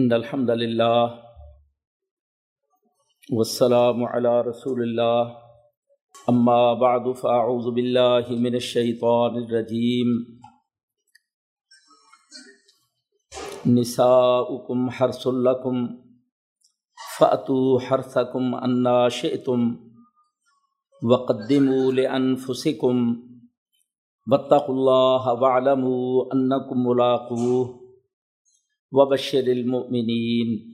ان الحمد للہ والسلام على رسول اللہ اما بعد فاعوذ باللہ من الشیطان الرجیم نساؤکم حرس لکم فأتوا حرثکم انا شئتم وقدموا لانفسکم واتقوا اللہ واعلموا انکم ملاقوه. وبشر المؤمنین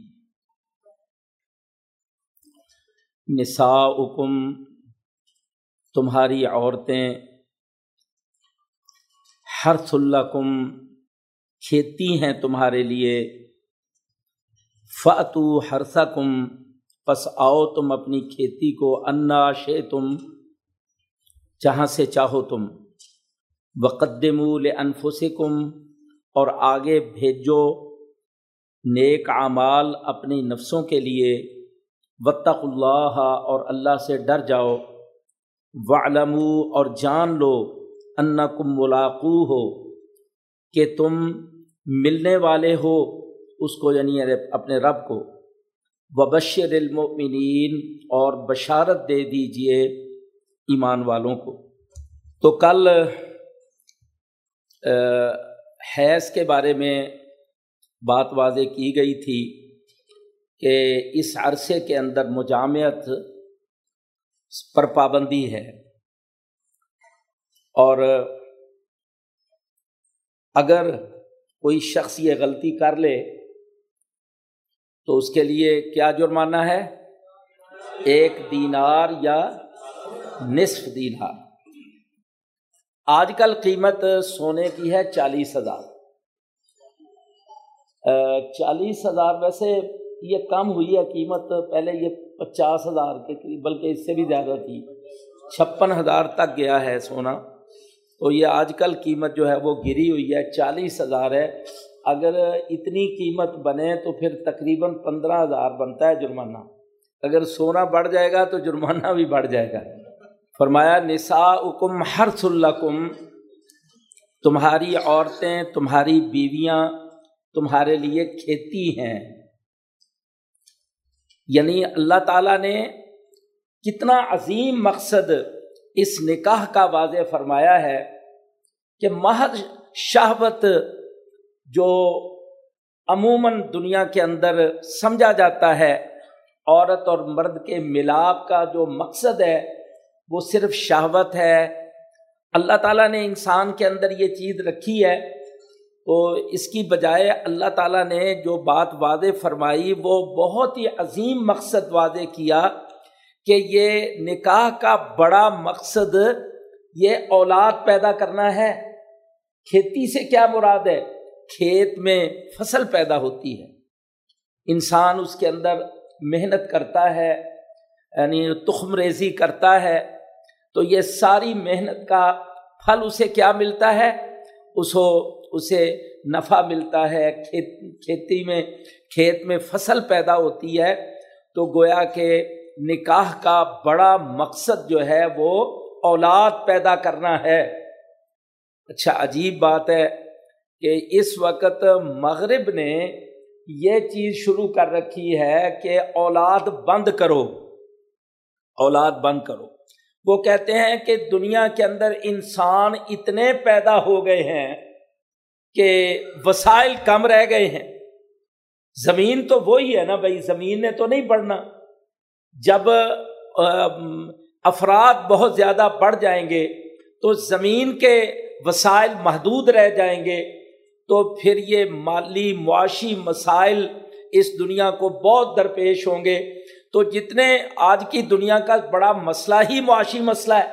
نساؤکم تمہاری عورتیں، حرث لکم کھیتی ہیں تمہارے لیے فعتو حرثکم پس آؤ تم اپنی کھیتی کو، انا شے تم جہاں سے چاہو تم۔ وقدم لانفسکم اور آگے بھیجو نیک اعمال اپنی نفسوں کے لیے وطق اللہ اور اللہ سے ڈر جاؤ وعلم اور جان لو انکم ملاقو ہو کہ تم ملنے والے ہو اس کو یعنی اپنے رب کو۔ وبشر المؤمنین اور بشارت دے دیجیے ایمان والوں کو۔ تو کل حیض کے بارے میں بات واضح کی گئی تھی کہ اس عرصے کے اندر مجامعت پر پابندی ہے اور اگر کوئی شخص یہ غلطی کر لے تو اس کے لیے کیا جرمانہ ہے؟ ایک دینار یا نصف دینار۔ آج کل قیمت سونے کی ہے چالیس ہزار۔ چالیس ہزار، ویسے یہ کم ہوئی ہے قیمت، پہلے یہ پچاس ہزار کے قریب، بلکہ اس سے بھی زیادہ تھی۔ چھپن ہزار تک گیا ہے سونا۔ تو یہ آج کل قیمت جو ہے وہ گری ہوئی ہے، چالیس ہزار ہے۔ اگر اتنی قیمت بنے تو پھر تقریباً پندرہ ہزار بنتا ہے جرمانہ۔ اگر سونا بڑھ جائے گا تو جرمانہ بھی بڑھ جائے گا۔ فرمایا نسا حکم ہر تمہاری عورتیں، تمہاری بیویاں تمہارے لیے کھیتی ہیں۔ یعنی اللہ تعالیٰ نے کتنا عظیم مقصد اس نکاح کا واضح فرمایا ہے کہ محض شہوت جو عموماً دنیا کے اندر سمجھا جاتا ہے، عورت اور مرد کے ملاپ کا جو مقصد ہے، وہ صرف شہوت ہے۔ اللہ تعالیٰ نے انسان کے اندر یہ چیز رکھی ہے تو اس کی بجائے اللہ تعالیٰ نے جو بات واضح فرمائی وہ بہت ہی عظیم مقصد واضح کیا کہ یہ نکاح کا بڑا مقصد یہ اولاد پیدا کرنا ہے۔ کھیتی سے کیا مراد ہے؟ کھیت میں فصل پیدا ہوتی ہے۔ انسان اس کے اندر محنت کرتا ہے یعنی تخم ریزی کرتا ہے۔ تو یہ ساری محنت کا پھل اسے کیا ملتا ہے؟ اس اسے نفع ملتا ہے، کھیت، کھیتی میں، کھیت میں فصل پیدا ہوتی ہے۔ تو گویا کہ نکاح کا بڑا مقصد جو ہے وہ اولاد پیدا کرنا ہے۔ اچھا عجیب بات ہے کہ اس وقت مغرب نے یہ چیز شروع کر رکھی ہے کہ اولاد بند کرو۔ اولاد بند کرو۔ وہ کہتے ہیں کہ دنیا کے اندر انسان اتنے پیدا ہو گئے ہیں کہ وسائل کم رہ گئے ہیں۔ زمین تو وہی ہے نا بھائی، زمین نے تو نہیں بڑھنا۔ جب افراد بہت زیادہ بڑھ جائیں گے تو زمین کے وسائل محدود رہ جائیں گے۔ تو پھر یہ مالی معاشی مسائل اس دنیا کو بہت درپیش ہوں گے۔ تو جتنے آج کی دنیا کا بڑا مسئلہ ہی معاشی مسئلہ ہے۔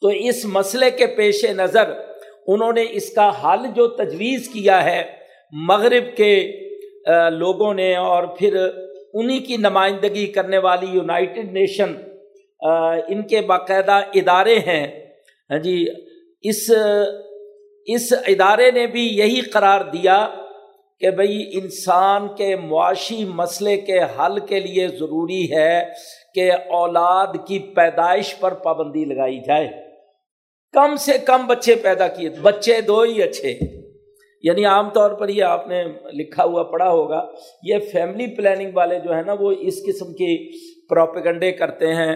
تو اس مسئلے کے پیش نظر انہوں نے اس کا حل جو تجویز کیا ہے مغرب کے لوگوں نے اور پھر انہی کی نمائندگی کرنے والی یونائٹڈ نیشن ان کے باقاعدہ ادارے ہیں۔ ہاں جی اس اس ادارے نے بھی یہی قرار دیا کہ بھائی انسان کے معاشی مسئلے کے حل کے لیے ضروری ہے کہ اولاد کی پیدائش پر پابندی لگائی جائے۔ کم سے کم بچے پیدا کیے بچے دو ہی اچھے یعنی عام طور پر یہ آپ نے لکھا ہوا، پڑھا ہوگا، یہ فیملی پلاننگ والے جو ہیں نا، وہ اس قسم کی پروپیگنڈے کرتے ہیں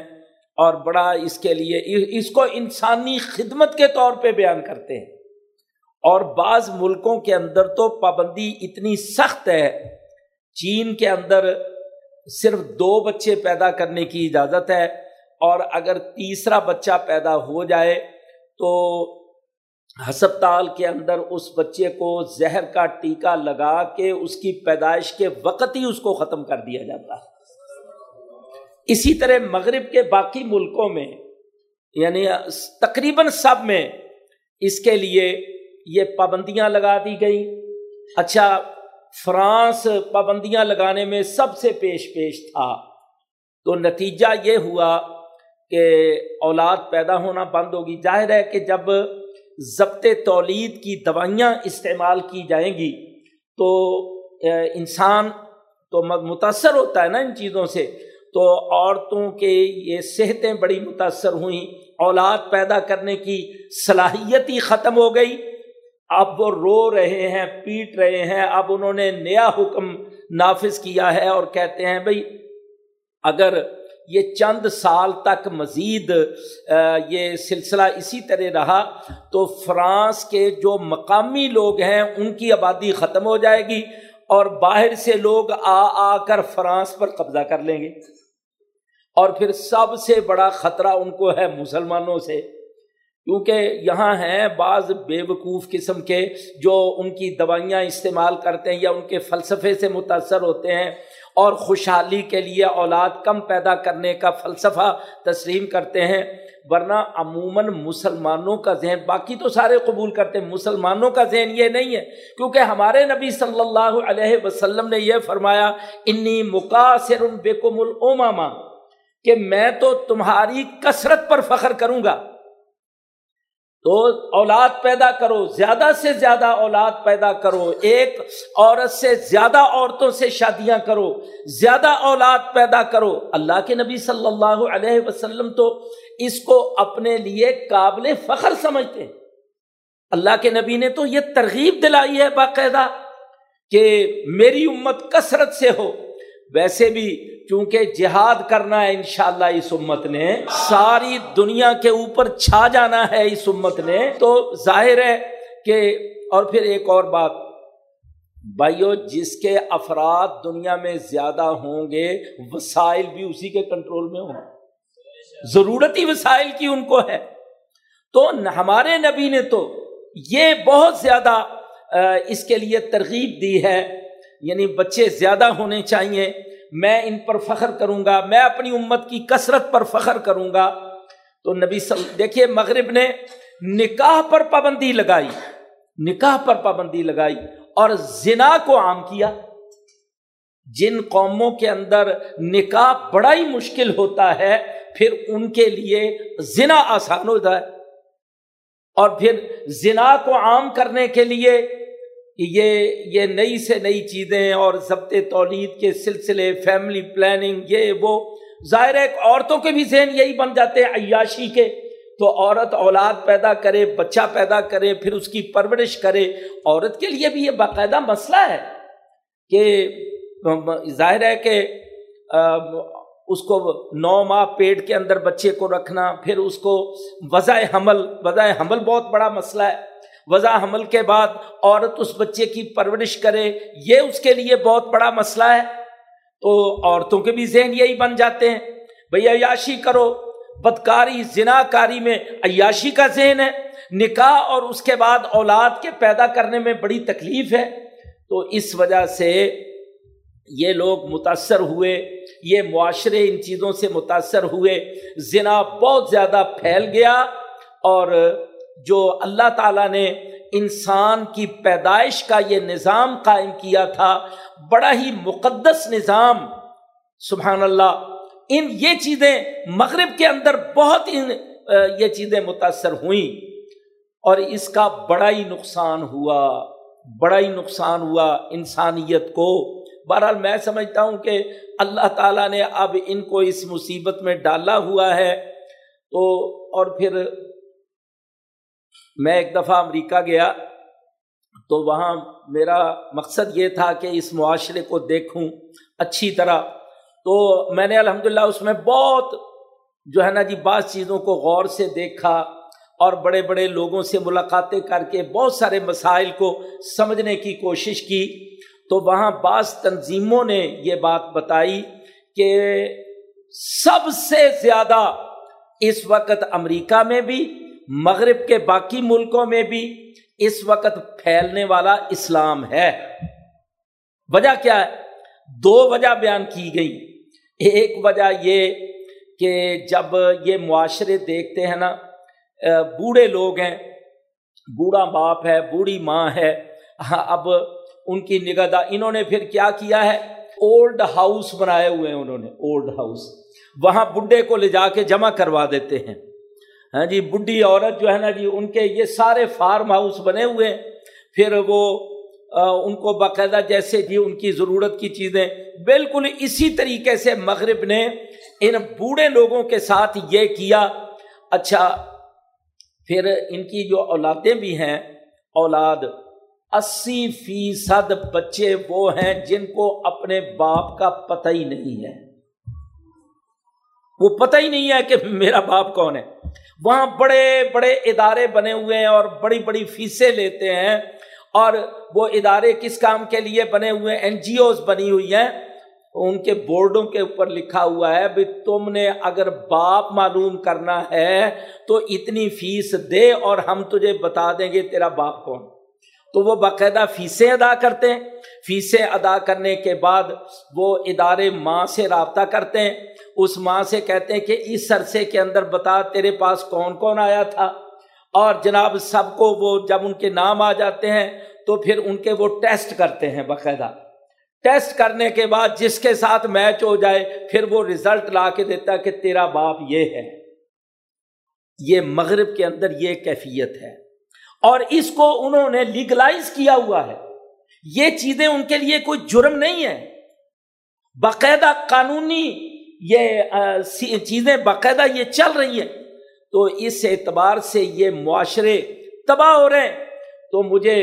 اور بڑا اس کے لیے، اس کو انسانی خدمت کے طور پہ بیان کرتے ہیں۔ اور بعض ملکوں کے اندر تو پابندی اتنی سخت ہے، چین کے اندر صرف دو بچے پیدا کرنے کی اجازت ہے اور اگر تیسرا بچہ پیدا ہو جائے تو ہسپتال کے اندر اس بچے کو زہر کا ٹیکہ لگا کے اس کی پیدائش کے وقت ہی اس کو ختم کر دیا جاتا ہے۔ اسی طرح مغرب کے باقی ملکوں میں یعنی تقریباً سب میں اس کے لیے یہ پابندیاں لگا دی گئی اچھا فرانس پابندیاں لگانے میں سب سے پیش پیش تھا۔ تو نتیجہ یہ ہوا کہ اولاد پیدا ہونا بند ہوگی۔ ظاہر ہے کہ جب ضبط تولید کی دوائیاں استعمال کی جائیں گی تو انسان تو متاثر ہوتا ہے نا ان چیزوں سے۔ تو عورتوں کے یہ صحتیں بڑی متاثر ہوئیں۔ اولاد پیدا کرنے کی صلاحیت ہی ختم ہو گئی۔ اب وہ رو رہے ہیں، پیٹ رہے ہیں۔ اب انہوں نے نیا حکم نافذ کیا ہے اور کہتے ہیں بھائی اگر یہ چند سال تک مزید یہ سلسلہ اسی طرح رہا، تو فرانس کے جو مقامی لوگ ہیں، ان کی آبادی ختم ہو جائے گی اور باہر سے لوگ آ آ کر فرانس پر قبضہ کر لیں گے۔ اور پھر سب سے بڑا خطرہ ان کو ہے مسلمانوں سے، کیونکہ یہاں ہیں بعض بے وقوف قسم کے جو ان کی دوائیاں استعمال کرتے ہیں یا ان کے فلسفے سے متاثر ہوتے ہیں۔ اور خوشحالی کے لیے اولاد کم پیدا کرنے کا فلسفہ تسلیم کرتے ہیں۔ ورنہ عموماً مسلمانوں کا ذہن، باقی تو سارے قبول کرتے ہیں، مسلمانوں کا ذہن یہ نہیں ہے۔ کیونکہ ہمارے نبی صلی اللہ علیہ وسلم نے یہ فرمایا، انی مقاصر بیکم الاماما کہ میں تو تمہاری کثرت پر فخر کروں گا۔ تو اولاد پیدا کرو، زیادہ سے زیادہ اولاد پیدا کرو، ایک عورت سے زیادہ عورتوں سے شادیاں کرو، زیادہ اولاد پیدا کرو۔ اللہ کے نبی صلی اللہ علیہ وسلم تو اس کو اپنے لیے قابل فخر سمجھتے ہیں۔ اللہ کے نبی نے تو یہ ترغیب دلائی ہے باقاعدہ کہ میری امت کثرت سے ہو۔ ویسے بھی چونکہ جہاد کرنا ہے انشاءاللہ اس امت نے، ساری دنیا کے اوپر چھا جانا ہے اس امت نے، تو ظاہر ہے کہ، اور پھر ایک اور بات، بھائیو جس کے افراد دنیا میں زیادہ ہوں گے، وسائل بھی اسی کے کنٹرول میں ہوں۔ ضرورت ہی وسائل کی ان کو ہے۔ تو ہمارے نبی نے تو یہ بہت زیادہ اس کے لیے ترغیب دی ہے۔ یعنی بچے زیادہ ہونے چاہیے، میں ان پر فخر کروں گا، میں اپنی امت کی کثرت پر فخر کروں گا۔ تو نبی صلی دیکھیے مغرب نے نکاح پر پابندی لگائی، نکاح پر پابندی لگائی اور زنا کو عام کیا۔ جن قوموں کے اندر نکاح بڑا ہی مشکل ہوتا ہے، پھر ان کے لیے زنا آسان ہوتا ہے۔ اور پھر زنا کو عام کرنے کے لیے یہ یہ نئی سے نئی چیزیں اور ضبط تولید کے سلسلے فیملی پلاننگ یہ وہ ظاہر ہے عورتوں کے بھی ذہن یہی بن جاتے ہیں، عیاشی کے۔ تو عورت اولاد پیدا کرے، بچہ پیدا کرے، پھر اس کی پرورش کرے۔ عورت کے لیے بھی یہ باقاعدہ مسئلہ ہے کہ ظاہر ہے کہ اس کو نو ماہ پیٹ کے اندر بچے کو رکھنا، پھر اس کو وضع حمل وضع حمل بہت بڑا مسئلہ ہے۔ وضع حمل کے بعد عورت اس بچے کی پرورش کرے، یہ اس کے لیے بہت بڑا مسئلہ ہے۔ تو عورتوں کے بھی ذہن یہی بن جاتے ہیں۔ بھئی عیاشی کرو، بدکاری زنا کاری میں عیاشی کا ذہن ہے۔ نکاح اور اس کے بعد اولاد کے پیدا کرنے میں بڑی تکلیف ہے۔ تو اس وجہ سے یہ لوگ متاثر ہوئے، یہ معاشرے ان چیزوں سے متاثر ہوئے۔ زنا بہت زیادہ پھیل گیا اور جو اللہ تعالیٰ نے انسان کی پیدائش کا یہ نظام قائم کیا تھا، بڑا ہی مقدس نظام۔ سبحان اللہ، ان یہ چیزیں مغرب کے اندر بہت ان یہ چیزیں متاثر ہوئیں۔ اور اس کا بڑا ہی نقصان ہوا، بڑا ہی نقصان ہوا انسانیت کو۔ بہرحال میں سمجھتا ہوں کہ اللہ تعالیٰ نے اب ان کو اس مصیبت میں ڈالا ہوا ہے۔ تو اور پھر میں ایک دفعہ امریکہ گیا تو وہاں میرا مقصد یہ تھا کہ اس معاشرے کو دیکھوں اچھی طرح۔ تو میں نے الحمد اس میں بہت جو ہے نا جی بعض چیزوں کو غور سے دیکھا اور بڑے بڑے لوگوں سے ملاقاتیں کر کے بہت سارے مسائل کو سمجھنے کی کوشش کی۔ تو وہاں بعض تنظیموں نے یہ بات بتائی کہ سب سے زیادہ اس وقت امریکہ میں بھی مغرب کے باقی ملکوں میں بھی اس وقت پھیلنے والا اسلام ہے۔ وجہ کیا ہے؟ دو وجہ بیان کی گئی۔ ایک وجہ یہ کہ جب یہ معاشرے دیکھتے ہیں نا بوڑھے لوگ ہیں۔ بوڑھا باپ ہے، بوڑھی ماں ہے۔ ہاں، اب ان کی نگہ انہوں نے پھر کیا کیا ہے؟ اولڈ ہاؤس بنائے ہوئے ہیں انہوں نے اولڈ ہاؤس وہاں بڈھے کو لے جا کے جمع کروا دیتے ہیں۔ ہاں جی بڈھی عورت جو ہے نا جی ان کے یہ سارے فارم ہاؤس بنے ہوئے ہیں۔ پھر وہ ان کو باقاعدہ جیسے جی ان کی ضرورت کی چیزیں، بالکل اسی طریقے سے مغرب نے ان بوڑھے لوگوں کے ساتھ یہ کیا۔ اچھا پھر ان کی جو اولادیں بھی ہیں، اولاد، اسی فیصد بچے وہ ہیں جن کو اپنے باپ کا پتہ ہی نہیں ہے۔ وہ پتہ ہی نہیں ہے کہ میرا باپ کون ہے۔ وہاں بڑے بڑے ادارے بنے ہوئے ہیں اور بڑی بڑی فیسیں لیتے ہیں اور وہ ادارے کس کام کے لیے بنے ہوئے این جی اوز بنی ہوئی ہیں۔ ان کے بورڈوں کے اوپر لکھا ہوا ہے بھائی تم نے اگر باپ معلوم کرنا ہے تو اتنی فیس دے اور ہم تجھے بتا دیں گے تیرا باپ کون۔ تو وہ باقاعدہ فیسیں ادا کرتے ہیں۔ فیسیں ادا کرنے کے بعد وہ ادارے ماں سے رابطہ کرتے ہیں۔ اس ماں سے کہتے ہیں کہ اس عرصے کے اندر بتا تیرے پاس کون کون آیا تھا۔ اور جناب سب کو وہ جب ان کے نام آ جاتے ہیں تو پھر ان کے وہ ٹیسٹ کرتے ہیں باقاعدہ۔ ٹیسٹ کرنے کے بعد جس کے ساتھ میچ ہو جائے پھر وہ ریزلٹ لا کے دیتا کہ تیرا باپ یہ ہے۔ یہ مغرب کے اندر یہ کیفیت ہے۔ اور اس کو انہوں نے لیگلائز کیا ہوا ہے۔ یہ چیزیں ان کے لیے کوئی جرم نہیں ہے۔ باقاعدہ قانونی یہ چیزیں باقاعدہ یہ چل رہی ہیں، تو اس اعتبار سے یہ معاشرے تباہ ہو رہے ہیں۔ تو مجھے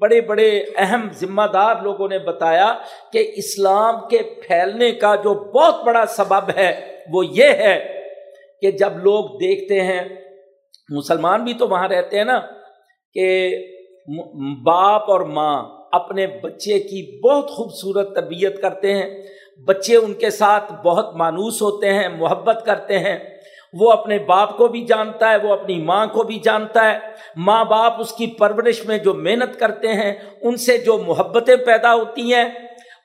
بڑے بڑے اہم ذمہ دار لوگوں نے بتایا کہ اسلام کے پھیلنے کا جو بہت بڑا سبب ہے وہ یہ ہے کہ جب لوگ دیکھتے ہیں، مسلمان بھی تو وہاں رہتے ہیں نا، کہ باپ اور ماں اپنے بچے کی بہت خوبصورت تربیت کرتے ہیں۔ بچے ان کے ساتھ بہت مانوس ہوتے ہیں، محبت کرتے ہیں۔ وہ اپنے باپ کو بھی جانتا ہے، وہ اپنی ماں کو بھی جانتا ہے۔ ماں باپ اس کی پرورش میں جو محنت کرتے ہیں، ان سے جو محبتیں پیدا ہوتی ہیں۔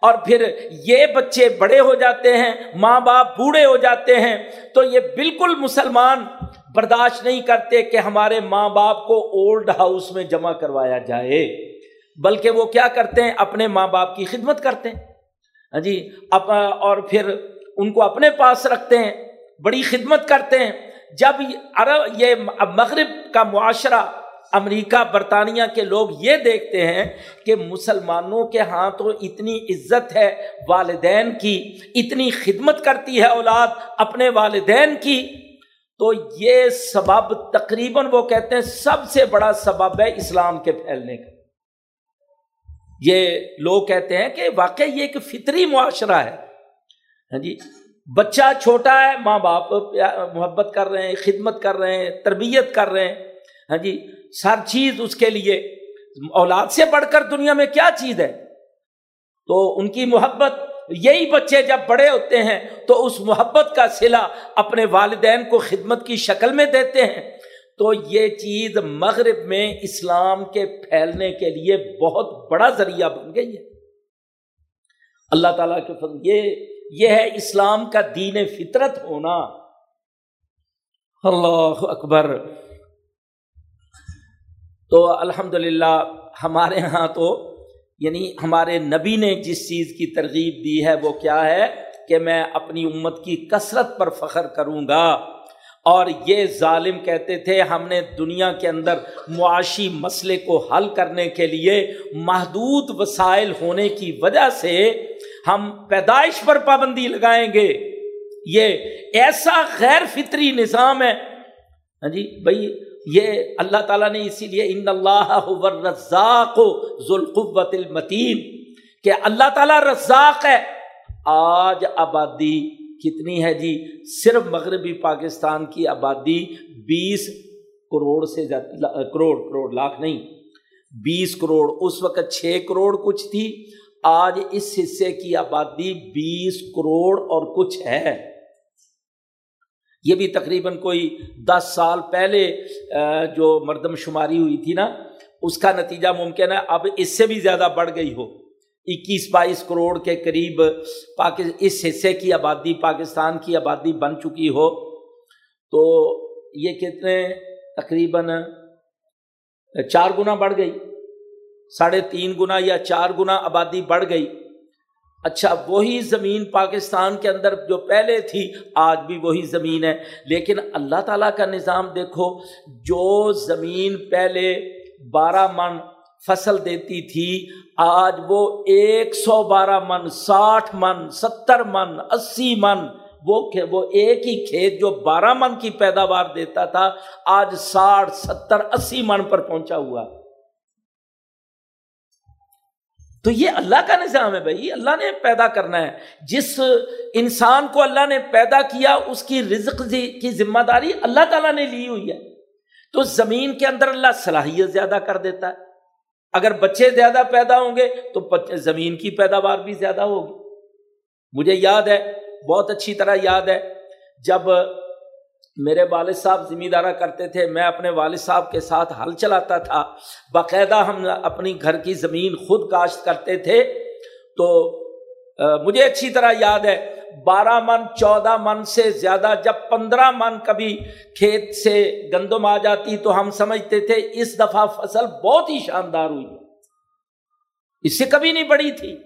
اور پھر یہ بچے بڑے ہو جاتے ہیں، ماں باپ بوڑھے ہو جاتے ہیں۔ تو یہ بالکل مسلمان برداشت نہیں کرتے کہ ہمارے ماں باپ کو اولڈ ہاؤس میں جمع کروایا جائے۔ بلکہ وہ کیا کرتے ہیں، اپنے ماں باپ کی خدمت کرتے ہیں۔ ہاں جی اور پھر ان کو اپنے پاس رکھتے ہیں، بڑی خدمت کرتے ہیں۔ جب عرب، یہ مغرب کا معاشرہ، امریکہ، برطانیہ کے لوگ یہ دیکھتے ہیں کہ مسلمانوں کے ہاں تو اتنی عزت ہے والدین کی، اتنی خدمت کرتی ہے اولاد اپنے والدین کی، تو یہ سبب تقریباً وہ کہتے ہیں سب سے بڑا سبب ہے اسلام کے پھیلنے کا۔ یہ لوگ کہتے ہیں کہ واقعی یہ ایک فطری معاشرہ ہے۔ ہاں جی بچہ چھوٹا ہے، ماں باپ محبت کر رہے ہیں، خدمت کر رہے ہیں، تربیت کر رہے ہیں۔ ہاں جی ہر چیز اس کے لیے۔ اولاد سے بڑھ کر دنیا میں کیا چیز ہے؟ تو ان کی محبت، یہی بچے جب بڑے ہوتے ہیں تو اس محبت کا سلا اپنے والدین کو خدمت کی شکل میں دیتے ہیں۔ تو یہ چیز مغرب میں اسلام کے پھیلنے کے لیے بہت بڑا ذریعہ بن گئی ہے۔ اللہ تعالیٰ کے فضل، یہ یہ ہے اسلام کا دین فطرت ہونا۔ اللہ اکبر۔ تو الحمد ہمارے ہاں تو یعنی ہمارے نبی نے جس چیز کی ترغیب دی ہے وہ کیا ہے کہ میں اپنی امت کی کثرت پر فخر کروں گا۔ اور یہ ظالم کہتے تھے، ہم نے دنیا کے اندر معاشی مسئلے کو حل کرنے کے لیے محدود وسائل ہونے کی وجہ سے ہم پیدائش پر پابندی لگائیں گے۔ یہ ایسا غیر فطری نظام ہے۔ ہاں جی بھائی، یہ اللہ تعالیٰ نے اسی لیے ان اللہ رزاق ذوالقوت المتین کہ اللہ تعالیٰ رزاق ہے۔ آج آبادی کتنی ہے جی؟ صرف مغربی پاکستان کی آبادی بیس کروڑ سے زیادہ کروڑ کروڑ لاکھ نہیں۔ بیس کروڑ، اس وقت چھ کروڑ کچھ تھی۔ آج اس حصے کی آبادی بیس کروڑ اور کچھ ہے۔ یہ بھی تقریباً کوئی دس سال پہلے جو مردم شماری ہوئی تھی نا، اس کا نتیجہ ممکن ہے اب اس سے بھی زیادہ بڑھ گئی ہو۔ اکیس بائیس کروڑ کے قریب اس حصے کی آبادی، پاکستان کی آبادی بن چکی ہو، تو یہ کتنے تقریباً چار گنا بڑھ گئی، ساڑھے تین گنا یا چار گنا آبادی بڑھ گئی۔ اچھا وہی زمین پاکستان کے اندر جو پہلے تھی، آج بھی وہی زمین ہے۔ لیکن اللہ تعالیٰ کا نظام دیکھو، جو زمین پہلے بارہ من فصل دیتی تھی۔ آج وہ ایک سو بارہ من، ساٹھ من، ستر من، اسی من، وہ وہ ایک ہی کھیت جو بارہ من کی پیداوار دیتا تھا، آج ساٹھ، ستر، اسی من پر پہنچا ہوا۔ تو یہ اللہ کا نظام ہے بھائی اللہ نے پیدا کرنا ہے۔ جس انسان کو اللہ نے پیدا کیا، اس کی رزق کی ذمہ داری اللہ تعالیٰ نے لی ہوئی ہے۔ تو زمین کے اندر اللہ صلاحیت زیادہ کر دیتا ہے۔ اگر بچے زیادہ پیدا ہوں گے تو زمین کی پیداوار بھی زیادہ ہوگی۔ مجھے یاد ہے، بہت اچھی طرح یاد ہے، جب میرے والد صاحب ذمہ دارہ کرتے تھے، میں اپنے والد صاحب کے ساتھ ہل چلاتا تھا۔ باقاعدہ ہم اپنی گھر کی زمین خود کاشت کرتے تھے تو مجھے اچھی طرح یاد ہے، بارہ من، چودہ من سے زیادہ، جب پندرہ من کبھی کھیت سے گندم آ جاتی تو ہم سمجھتے تھے، اس دفعہ فصل بہت ہی شاندار ہوئی۔ اس سے کبھی نہیں بڑی تھی۔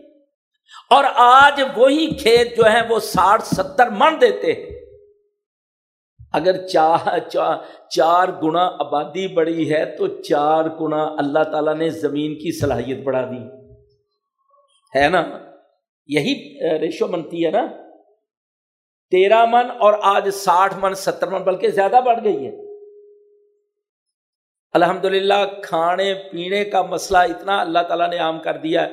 اور آج وہی کھیت جو ہے وہ ساٹھ، ستر من دیتے ہیں۔ اگر چار چار گنا آبادی بڑی ہے تو چار گنا اللہ تعالیٰ نے زمین کی صلاحیت بڑھا دی۔ ہے نا؟ یہی ریشو بنتی ہے نا۔ تیرہ من اور آج ساٹھ من، ستر من، بلکہ زیادہ بڑھ گئی ہے الحمد للہ کھانے پینے کا مسئلہ اتنا اللہ تعالیٰ نے عام کر دیا ہے۔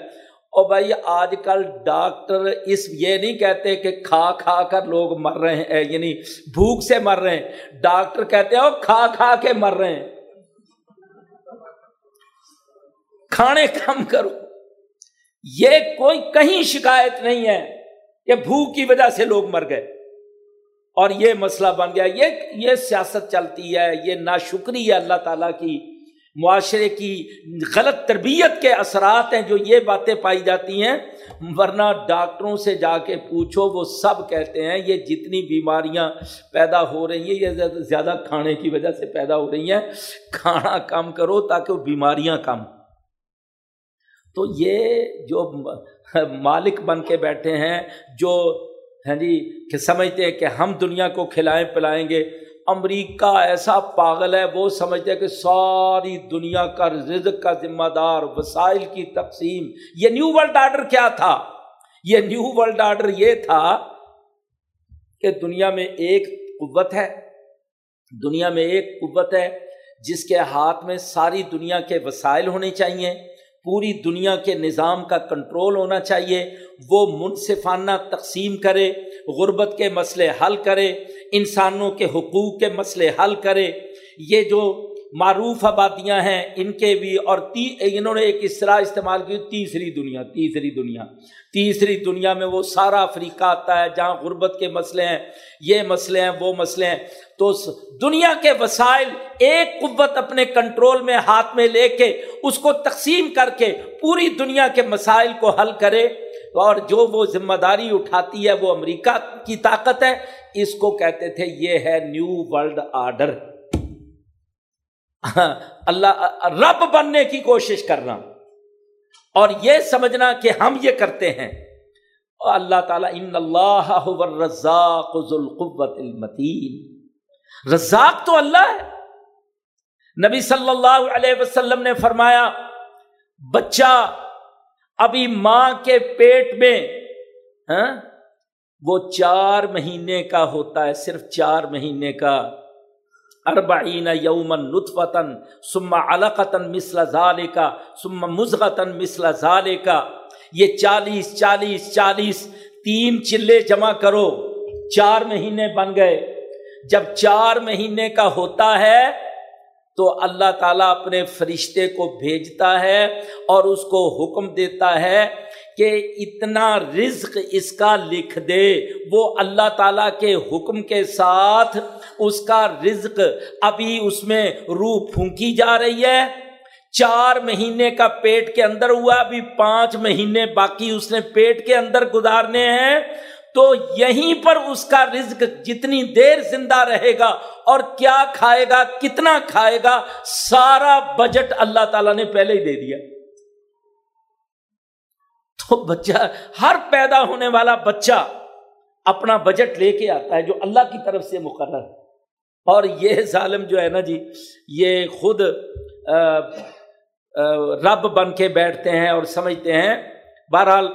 اور بھائی، آج کل ڈاکٹر اس یہ نہیں کہتے کہ کھا کھا کر لوگ مر رہے ہیں یعنی بھوک سے مر رہے ہیں۔ ڈاکٹر کہتے ہیں کھا کھا کے مر رہے ہیں۔ کھانے کم کرو۔ یہ کوئی کہیں شکایت نہیں ہے کہ بھوک کی وجہ سے لوگ مر گئے۔ اور یہ مسئلہ بن گیا۔ یہ یہ سیاست چلتی ہے، یہ ناشکری ہے اللہ تعالیٰ کی، معاشرے کی غلط تربیت کے اثرات ہیں جو یہ باتیں پائی جاتی ہیں۔ ورنہ ڈاکٹروں سے جا کے پوچھو، وہ سب کہتے ہیں، یہ جتنی بیماریاں پیدا ہو رہی ہیں، یہ زیادہ کھانے کی وجہ سے پیدا ہو رہی ہیں۔ کھانا کم کرو تاکہ وہ بیماریاں کم تو یہ جو مالک بن کے بیٹھے ہیں، جو ہیں جی سمجھتے ہیں کہ ہم دنیا کو کھلائیں پلائیں گے، امریکہ ایسا پاگل ہے، وہ سمجھتے ہیں کہ ساری دنیا کا رزق کا ذمہ دار، وسائل کی تقسیم، یہ نیو ورلڈ آرڈر کیا تھا؟ یہ نیو ورلڈ آرڈر یہ تھا کہ دنیا میں ایک قوت ہے، دنیا میں ایک قوت ہے، جس کے ہاتھ میں ساری دنیا کے وسائل ہونے چاہیے پوری دنیا کے نظام کا کنٹرول ہونا چاہیے، وہ منصفانہ تقسیم کرے، غربت کے مسئلے حل کرے، انسانوں کے حقوق کے مسئلے حل کرے۔ یہ جو معروف آبادیاں ہیں، ان کے بھی، اور تی، انہوں نے ایک اصطلاح استعمال کی، تیسری دنیا تیسری دنیا۔ تیسری دنیا میں وہ سارا افریقہ آتا ہے جہاں غربت کے مسئلے ہیں، یہ مسئلے ہیں، وہ مسئلے ہیں۔ تو دنیا کے وسائل ایک قوت اپنے کنٹرول میں ہاتھ میں لے کے اس کو تقسیم کر کے پوری دنیا کے مسائل کو حل کرے، اور جو وہ ذمہ داری اٹھاتی ہے، وہ امریکہ کی طاقت ہے۔ اس کو کہتے تھے، یہ ہے نیو ورلڈ آرڈر۔ اللہ رب بننے کی کوشش کرنا اور یہ سمجھنا کہ ہم یہ کرتے ہیں اللہ تعالیٰ ان اللہ رزاق ذوالقوت المتین۔ رزاق تو اللہ ہے۔ نبی صلی اللہ علیہ وسلم نے فرمایا، بچہ ابھی ماں کے پیٹ میں ہاں وہ چار مہینے کا ہوتا ہے، صرف چار مہینے کا۔ اربعین یومن نطفتن ثم علقتن مثل ذالکا ثم مزغتن مثل ذالکا یہ چالیس چالیس چالیس، تین چلے جمع کرو، چار مہینے بن گئے۔ جب چار مہینے کا ہوتا ہے، تو اللہ تعالیٰ اپنے فرشتے کو بھیجتا ہے اور اس کو حکم دیتا ہے کہ اتنا رزق اس کا لکھ دے، وہ اللہ تعالیٰ کے حکم کے ساتھ اس کا رزق ابھی اس میں روح پھونکی جا رہی ہے۔ چار مہینے کا پیٹ کے اندر ہوا، ابھی پانچ مہینے باقی اس نے پیٹ کے اندر گزارنے ہیں۔ تو یہیں پر اس کا رزق جتنی دیر زندہ رہے گا اور کیا کھائے گا، کتنا کھائے گا، سارا بجٹ اللہ تعالی نے پہلے ہی دے دیا۔ تو بچہ، ہر پیدا ہونے والا بچہ اپنا بجٹ لے کے آتا ہے جو اللہ کی طرف سے مقرر ہے۔ اور یہ ظالم جو ہے نا جی یہ خود رب بن کے بیٹھتے ہیں اور سمجھتے ہیں۔ بہرحال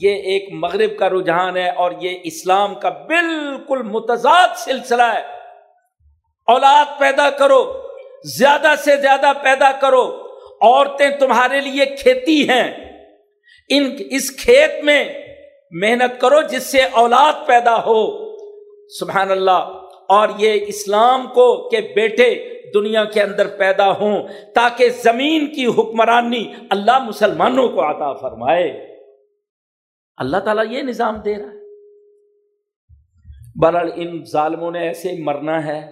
یہ ایک مغرب کا رجحان ہے اور یہ اسلام کا بالکل متضاد سلسلہ ہے۔ اولاد پیدا کرو، زیادہ سے زیادہ پیدا کرو۔ عورتیں تمہارے لیے کھیتی ہیں۔ ان اس کھیت میں محنت کرو جس سے اولاد پیدا ہو۔ سبحان اللہ۔ اور یہ اسلام کو کہ بیٹے دنیا کے اندر پیدا ہوں تاکہ زمین کی حکمرانی اللہ مسلمانوں کو عطا فرمائے۔ اللہ تعالیٰ یہ نظام دے رہا ہے۔ بہرحال ان ظالموں نے ایسے مرنا ہے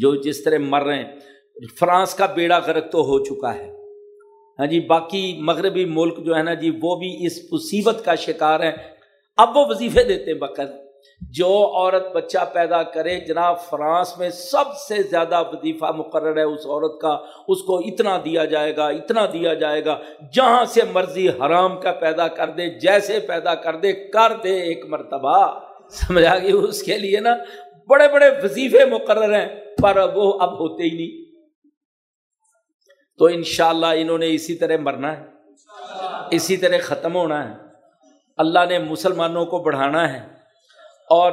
جو جس طرح مر رہے ہیں۔ فرانس کا بیڑا غرق تو ہو چکا ہے۔ ہاں جی باقی مغربی ملک جو ہے نا جی وہ بھی اس مصیبت کا شکار ہیں۔ اب وہ وظیفے دیتے ہیں بقر۔ جو عورت بچہ پیدا کرے، جناب، فرانس میں سب سے زیادہ وظیفہ مقرر ہے اس عورت کا۔ اس کو اتنا دیا جائے گا، اتنا دیا جائے گا۔ جہاں سے مرضی حرام کا پیدا کر دے، جیسے پیدا کر دے کر دے ایک مرتبہ۔ سمجھا گئی اس کے لیے نا؟ بڑے بڑے وظیفے مقرر ہیں، پر وہ اب ہوتے ہی نہیں۔ تو انشاءاللہ انہوں نے اسی طرح مرنا ہے۔ اسی طرح ختم ہونا ہے۔ اللہ نے مسلمانوں کو بڑھانا ہے۔ اور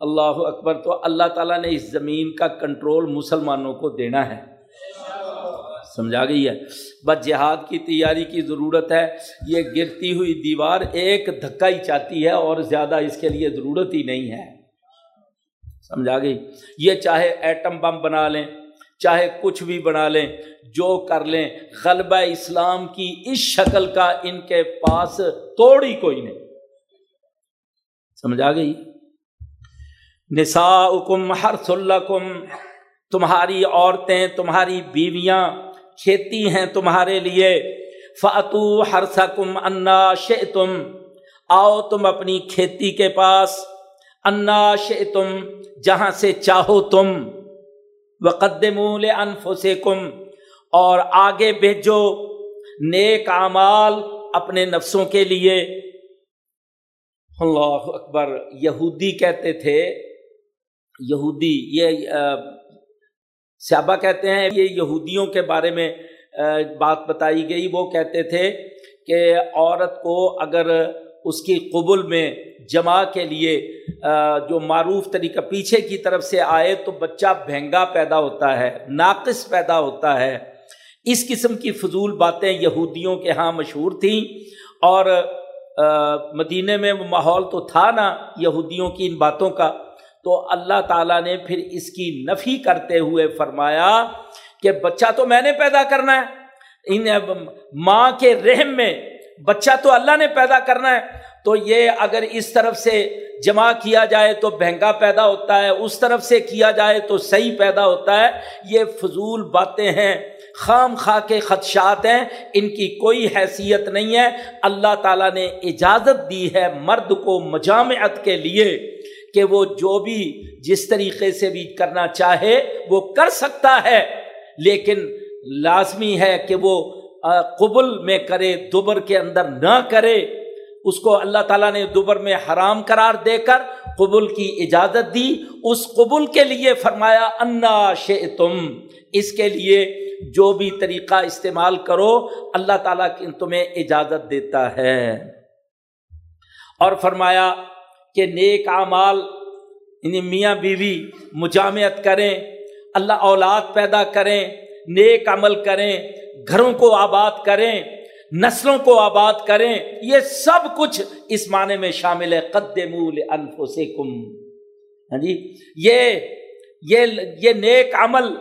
اللہ اکبر، تو اللہ تعالیٰ نے اس زمین کا کنٹرول مسلمانوں کو دینا ہے۔ سمجھا گئی ہے؟ بس جہاد کی تیاری کی ضرورت ہے۔ یہ گرتی ہوئی دیوار ایک دھکا ہی چاہتی ہے اور زیادہ اس کے لیے ضرورت ہی نہیں ہے۔ سمجھا گئی؟ یہ چاہے ایٹم بم بنا لیں۔ چاہے کچھ بھی بنا لیں، جو کر لیں، غلبہ اسلام کی اس شکل کا ان کے پاس توڑی کوئی نہیں۔ سمجھا گئی؟ نسا کم ہر سلکم تمہاری عورتیں، تمہاری بیویاں کھیتی ہیں تمہارے لیے۔ فاتو ہر سکم انا ش تم آؤ تم اپنی کھیتی کے پاس۔ انا ش تم جہاں سے چاہو تم۔ وقدمول انف سے کم اور آگے بھیجو نیک اعمال اپنے نفسوں کے لیے۔ اللہ اکبر، یہودی کہتے تھے، یہودی، یہ سیابہ کہتے ہیں، یہ یہودیوں کے بارے میں بات بتائی گئی۔ وہ کہتے تھے کہ عورت کو اگر اس کی قبل میں جمع کے لیے جو معروف طریقہ پیچھے کی طرف سے آئے تو بچہ بھینگا پیدا ہوتا ہے، ناقص پیدا ہوتا ہے۔ اس قسم کی فضول باتیں یہودیوں کے ہاں مشہور تھیں اور مدینے میں وہ ماحول تو تھا نا یہودیوں کی ان باتوں کا، تو اللہ تعالیٰ نے پھر اس کی نفی کرتے ہوئے فرمایا کہ بچہ تو میں نے پیدا کرنا ہے۔ ان ماں کے رحم میں بچہ تو اللہ نے پیدا کرنا ہے، تو یہ اگر اس طرف سے جمع کیا جائے تو بہنگا پیدا ہوتا ہے، اس طرف سے کیا جائے تو صحیح پیدا ہوتا ہے۔ یہ فضول باتیں ہیں، خام خواہ کے خدشات ہیں، ان کی کوئی حیثیت نہیں ہے۔ اللہ تعالیٰ نے اجازت دی ہے مرد کو مجامعت کے لیے کہ وہ جو بھی جس طریقے سے بھی کرنا چاہے وہ کر سکتا ہے، لیکن لازمی ہے کہ وہ قبل میں کرے، دوبر کے اندر نہ کرے، اس کو اللہ تعالیٰ نے دوبر میں حرام قرار دے کر قبل کی اجازت دی۔ اس قبل کے لیے فرمایا، انا شے تم اس کے لیے جو بھی طریقہ استعمال کرو، اللہ تعالیٰ کی تمہیں اجازت دیتا ہے۔ اور فرمایا کہ نیک اعمال یعنی میاں بیوی مجامعت کریں، اللہ اولاد پیدا کریں، نیک عمل کریں گھروں کو آباد کریں، نسلوں کو آباد کریں، یہ سب کچھ اس معنی میں شامل ہے قد انفسکم ہاں جی یہ یہ یہ نیک عمل،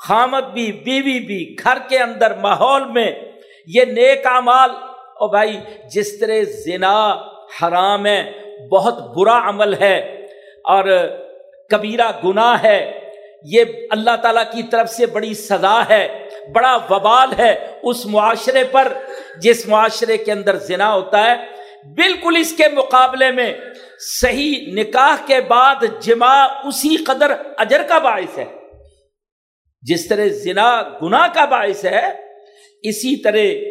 خامد بھی، بیوی بھی، گھر کے اندر، ماحول میں، یہ نیک عمال او بھائی، جس طرح زنا حرام ہے، بہت برا عمل ہے، اور کبیرہ گناہ ہے، یہ اللہ تعالیٰ کی طرف سے بڑی سزا ہے۔ بڑا وبال ہے اس معاشرے پر جس معاشرے کے اندر زنا ہوتا ہے۔ بالکل اس کے مقابلے میں صحیح نکاح کے بعد جمع اسی قدر اجر کا باعث ہے۔ جس طرح زنا گنا کا باعث ہے، اسی طرح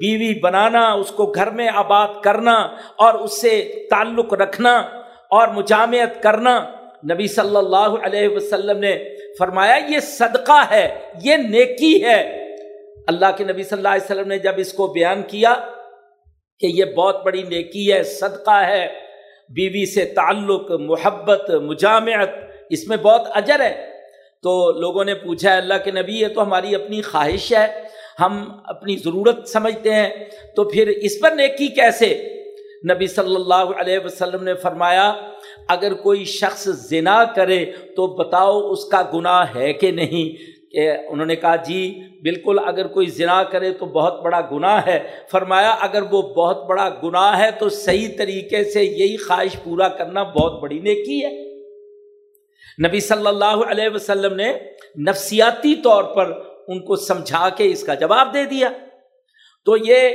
بیوی بنانا، اس کو گھر میں آباد کرنا اور اس سے تعلق رکھنا اور مجامعت کرنا نبی صلی اللہ علیہ وسلم نے فرمایا، یہ صدقہ ہے، یہ نیکی ہے۔ اللہ کے نبی صلی اللہ علیہ وسلم نے جب اس کو بیان کیا کہ یہ بہت بڑی نیکی ہے، صدقہ ہے، بیوی سے تعلق، محبت، مجامعت، اس میں بہت اجر ہے۔ تو لوگوں نے پوچھا، اللہ کے نبی، یہ تو ہماری اپنی خواہش ہے، ہم اپنی ضرورت سمجھتے ہیں۔ تو پھر اس پر نیکی کیسے؟ نبی صلی اللہ علیہ وسلم نے فرمایا اگر کوئی شخص زنا کرے تو بتاؤ اس کا گناہ ہے کہ نہیں؟ کہ انہوں نے کہا جی بالکل، اگر کوئی زنا کرے تو بہت بڑا گناہ ہے۔ فرمایا، اگر وہ بہت بڑا گناہ ہے تو صحیح طریقے سے یہی خواہش پورا کرنا بہت بڑی نیکی ہے۔ نبی صلی اللہ علیہ وسلم نے نفسیاتی طور پر ان کو سمجھا کے اس کا جواب دے دیا۔ تو یہ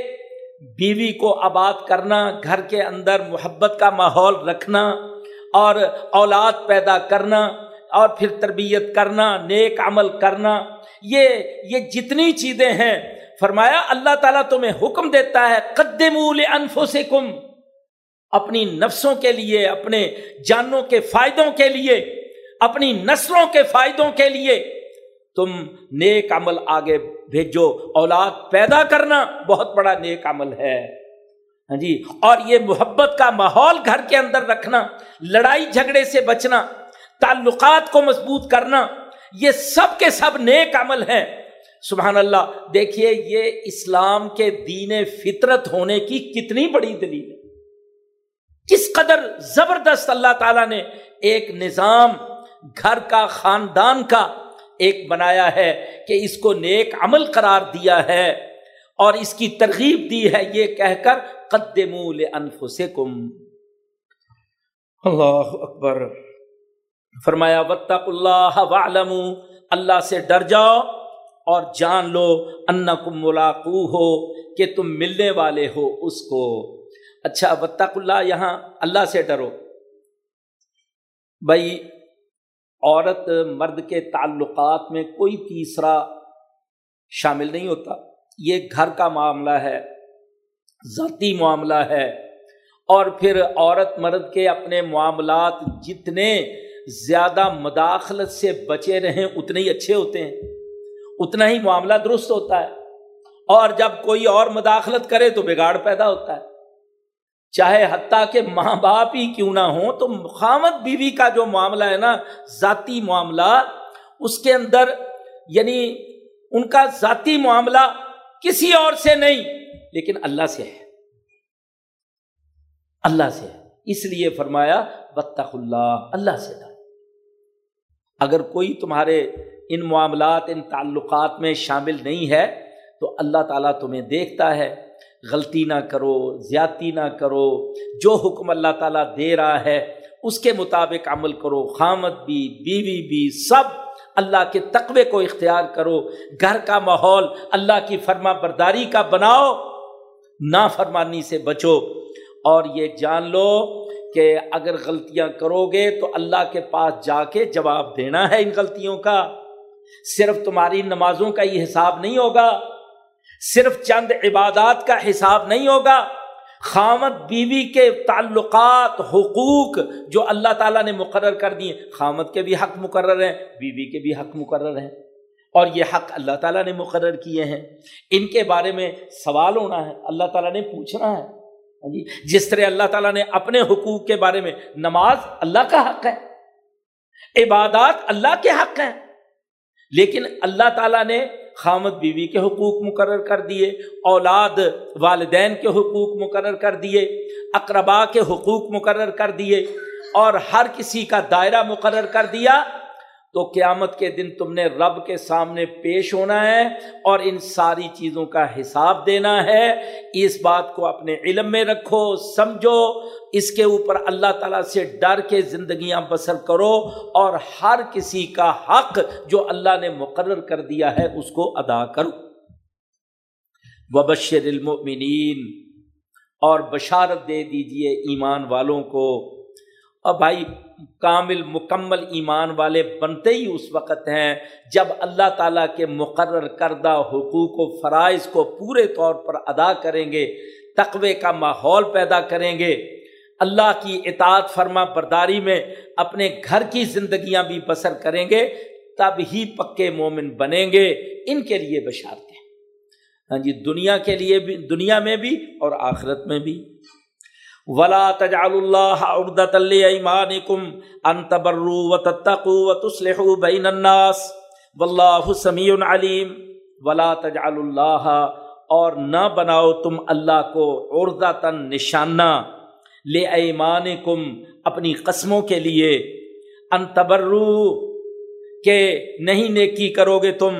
بیوی کو آباد کرنا، گھر کے اندر محبت کا ماحول رکھنا اور اولاد پیدا کرنا اور پھر تربیت کرنا، نیک عمل کرنا، یہ یہ جتنی چیزیں ہیں۔ فرمایا، اللہ تعالیٰ تمہیں حکم دیتا ہے قدم انفوں سے کم اپنی نفسوں کے لیے، اپنے جانوں کے فائدوں کے لیے، اپنی نسلوں کے فائدوں کے لیے۔ تم نیک عمل آگے بھیجو، اولاد پیدا کرنا بہت بڑا نیک عمل ہے۔ ہاں جی اور یہ محبت کا ماحول گھر کے اندر رکھنا، لڑائی جھگڑے سے بچنا، تعلقات کو مضبوط کرنا، یہ سب کے سب نیک عمل ہیں۔ سبحان اللہ، دیکھیے، یہ اسلام کے دین فطرت ہونے کی کتنی بڑی دلیل ہے۔ کس قدر زبردست اللہ تعالی نے ایک نظام گھر کا، خاندان کا، ایک بنایا ہے کہ اس کو نیک عمل قرار دیا ہے۔ اور اس کی ترغیب دی ہے یہ کہہ کر قدم انفسکم اللہ اکبر۔ فرمایا وطق اللہ وعلم اللہ سے ڈر جاؤ اور جان لو ان کم ملاقو ہو کہ تم ملنے والے ہو اس کو۔ اچھا وطق اللہ، یہاں اللہ سے ڈرو۔ بھائی، عورت مرد کے تعلقات میں کوئی تیسرا شامل نہیں ہوتا۔ یہ گھر کا معاملہ ہے، ذاتی معاملہ ہے۔ اور پھر عورت مرد کے اپنے معاملات جتنے زیادہ مداخلت سے بچے رہیں، اتنے ہی اچھے ہوتے ہیں۔ اتنا ہی معاملہ درست ہوتا ہے۔ اور جب کوئی اور مداخلت کرے تو بگاڑ پیدا ہوتا ہے۔ چاہے حتیٰ کہ ماں باپ ہی کیوں نہ ہوں، تو خامد بیوی کا جو معاملہ ہے نا، ذاتی معاملہ، اس کے اندر یعنی ان کا ذاتی معاملہ کسی اور سے نہیں، لیکن اللہ سے ہے۔ اللہ سے ہے۔ اس لیے فرمایا بطخ اللہ اللہ سے ڈر اگر کوئی تمہارے ان معاملات، ان تعلقات میں شامل نہیں ہے، تو اللہ تعالیٰ تمہیں دیکھتا ہے۔ غلطی نہ کرو، زیادتی نہ کرو۔ جو حکم اللہ تعالیٰ دے رہا ہے، اس کے مطابق عمل کرو۔ خامد بھی، بیوی بھی، سب اللہ کے تقوے کو اختیار کرو، گھر کا ماحول، اللہ کی فرما برداری کا بناؤ نا فرمانی سے بچو۔ اور یہ جان لو کہ اگر غلطیاں کرو گے تو اللہ کے پاس جا کے جواب دینا ہے ان غلطیوں کا۔ صرف تمہاری نمازوں کا یہ حساب نہیں ہوگا، صرف چند عبادات کا حساب نہیں ہوگا۔ خامد بیوی کے تعلقات، حقوق جو اللہ تعالیٰ نے مقرر کر دیے، خامد کے بھی حق مقرر ہیں، بیوی کے بھی حق مقرر ہیں۔ اور یہ حق اللہ تعالیٰ نے مقرر کیے ہیں۔ ان کے بارے میں سوال ہونا ہے، اللہ تعالیٰ نے پوچھنا ہے۔ ہاں جی جس طرح اللہ تعالیٰ نے اپنے حقوق کے بارے میں، نماز اللہ کا حق ہے، عبادات اللہ کے حق ہیں۔ لیکن اللہ تعالیٰ نے خامد بیوی کے حقوق مقرر کر دیے، اولاد والدین کے حقوق مقرر کر دیے اقربا کے حقوق مقرر کر دیے، اور ہر کسی کا دائرہ مقرر کر دیا۔ تو قیامت کے دن تم نے رب کے سامنے پیش ہونا ہے اور ان ساری چیزوں کا حساب دینا ہے۔ اس بات کو اپنے علم میں رکھو، سمجھو۔ اس کے اوپر اللہ تعالیٰ سے ڈر کے زندگیاں بسر کرو اور ہر کسی کا حق جو اللہ نے مقرر کر دیا ہے اس کو ادا کرو۔ وبشر المؤمنین اور بشارت دے دیجیے ایمان والوں کو۔ اور بھائی کامل مکمل ایمان والے بنتے ہی اس وقت ہیں جب اللہ تعالیٰ کے مقرر کردہ حقوق و فرائض کو پورے طور پر ادا کریں گے تقوے کا ماحول پیدا کریں گے۔ اللہ کی اطاعت فرما برداری میں اپنے گھر کی زندگیاں بھی بسر کریں گے، تب ہی پکے مومن بنیں گے۔ ان کے لیے بشارتیں ہاں جی دنیا کے لیے بھی، دنیا میں بھی اور آخرت میں بھی۔ ولا تجعل اللہ عردت ایمانکم ان تبروا وتتقوا وتصلحوا بین الناس واللہ سمیع علیم ولا تجعل اللہ اور نہ بناؤ تم اللہ کو عردتن نشانہ لے ایمانکم اپنی قسموں کے لیے۔ ان تبروا کہ نہیں نیکی کرو گے تم۔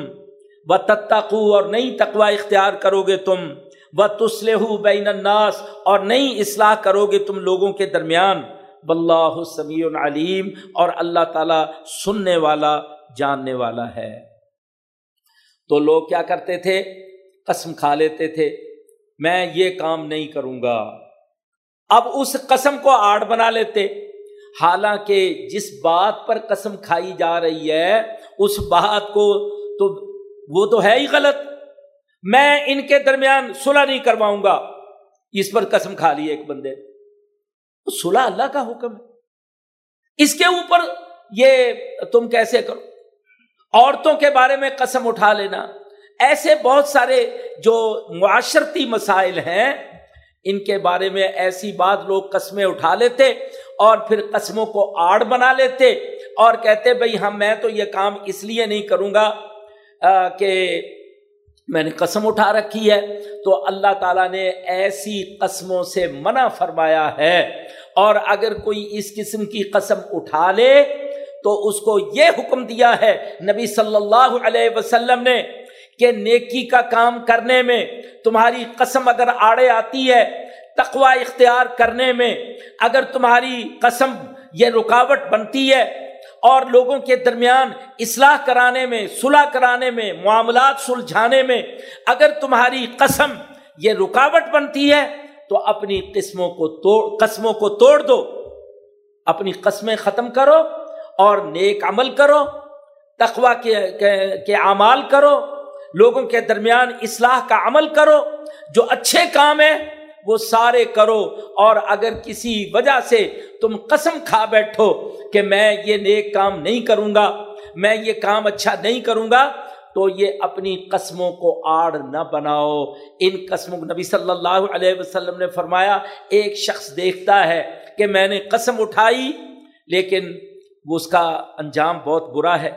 و اور نہیں تقوا اختیار کرو گے تم۔ و تسلح بین الناس اور نئی اصلاح کرو گے تم لوگوں کے درمیان۔ بلّہ سمیع علیم اور اللہ تعالیٰ سننے والا، جاننے والا ہے۔ تو لوگ کیا کرتے تھے؟ قسم کھا لیتے تھے۔ میں یہ کام نہیں کروں گا۔ اب اس قسم کو آڑ بنا لیتے۔ حالانکہ جس بات پر قسم کھائی جا رہی ہے، اس بات کو تو وہ تو ہے ہی غلط۔ میں ان کے درمیان صلح نہیں کرواؤں گا۔ اس پر قسم کھا لی ایک بندے صلح اللہ کا حکم ہے۔ اس کے اوپر یہ تم کیسے کرو؟ عورتوں کے بارے میں قسم اٹھا لینا۔ ایسے بہت سارے جو معاشرتی مسائل ہیں، ان کے بارے میں ایسی بات لوگ قسمیں اٹھا لیتے اور پھر قسموں کو آڑ بنا لیتے اور کہتے بھائی ہم ہاں، میں تو یہ کام اس لیے نہیں کروں گا کہ میں نے قسم اٹھا رکھی ہے تو اللہ تعالیٰ نے ایسی قسموں سے منع فرمایا ہے اور اگر کوئی اس قسم کی قسم اٹھا لے تو اس کو یہ حکم دیا ہے، نبی صلی اللہ علیہ وسلم نے کہ نیکی کا کام کرنے میں، تمہاری قسم اگر آڑے آتی ہے تقوا اختیار کرنے میں، اگر تمہاری قسم یہ رکاوٹ بنتی ہے اور لوگوں کے درمیان اصلاح کرانے میں، صلح کرانے میں، معاملات سلجھانے میں اگر تمہاری قسم یہ رکاوٹ بنتی ہے تو اپنی قسموں کو توڑ قسموں کو توڑ دو۔ اپنی قسمیں ختم کرو اور نیک عمل کرو تقوا کے اعمال کرو، لوگوں کے درمیان اصلاح کا عمل کرو۔ جو اچھے کام ہیں وہ سارے کرو اور اگر کسی وجہ سے تم قسم کھا بیٹھو کہ میں یہ نیک کام نہیں کروں گا، میں یہ کام اچھا نہیں کروں گا، تو یہ اپنی قسموں کو آڑ نہ بناؤ۔ ان قسموں کو نبی صلی اللہ علیہ وسلم نے فرمایا، ایک شخص دیکھتا ہے کہ میں نے قسم اٹھائی، لیکن اس کا انجام بہت برا ہے،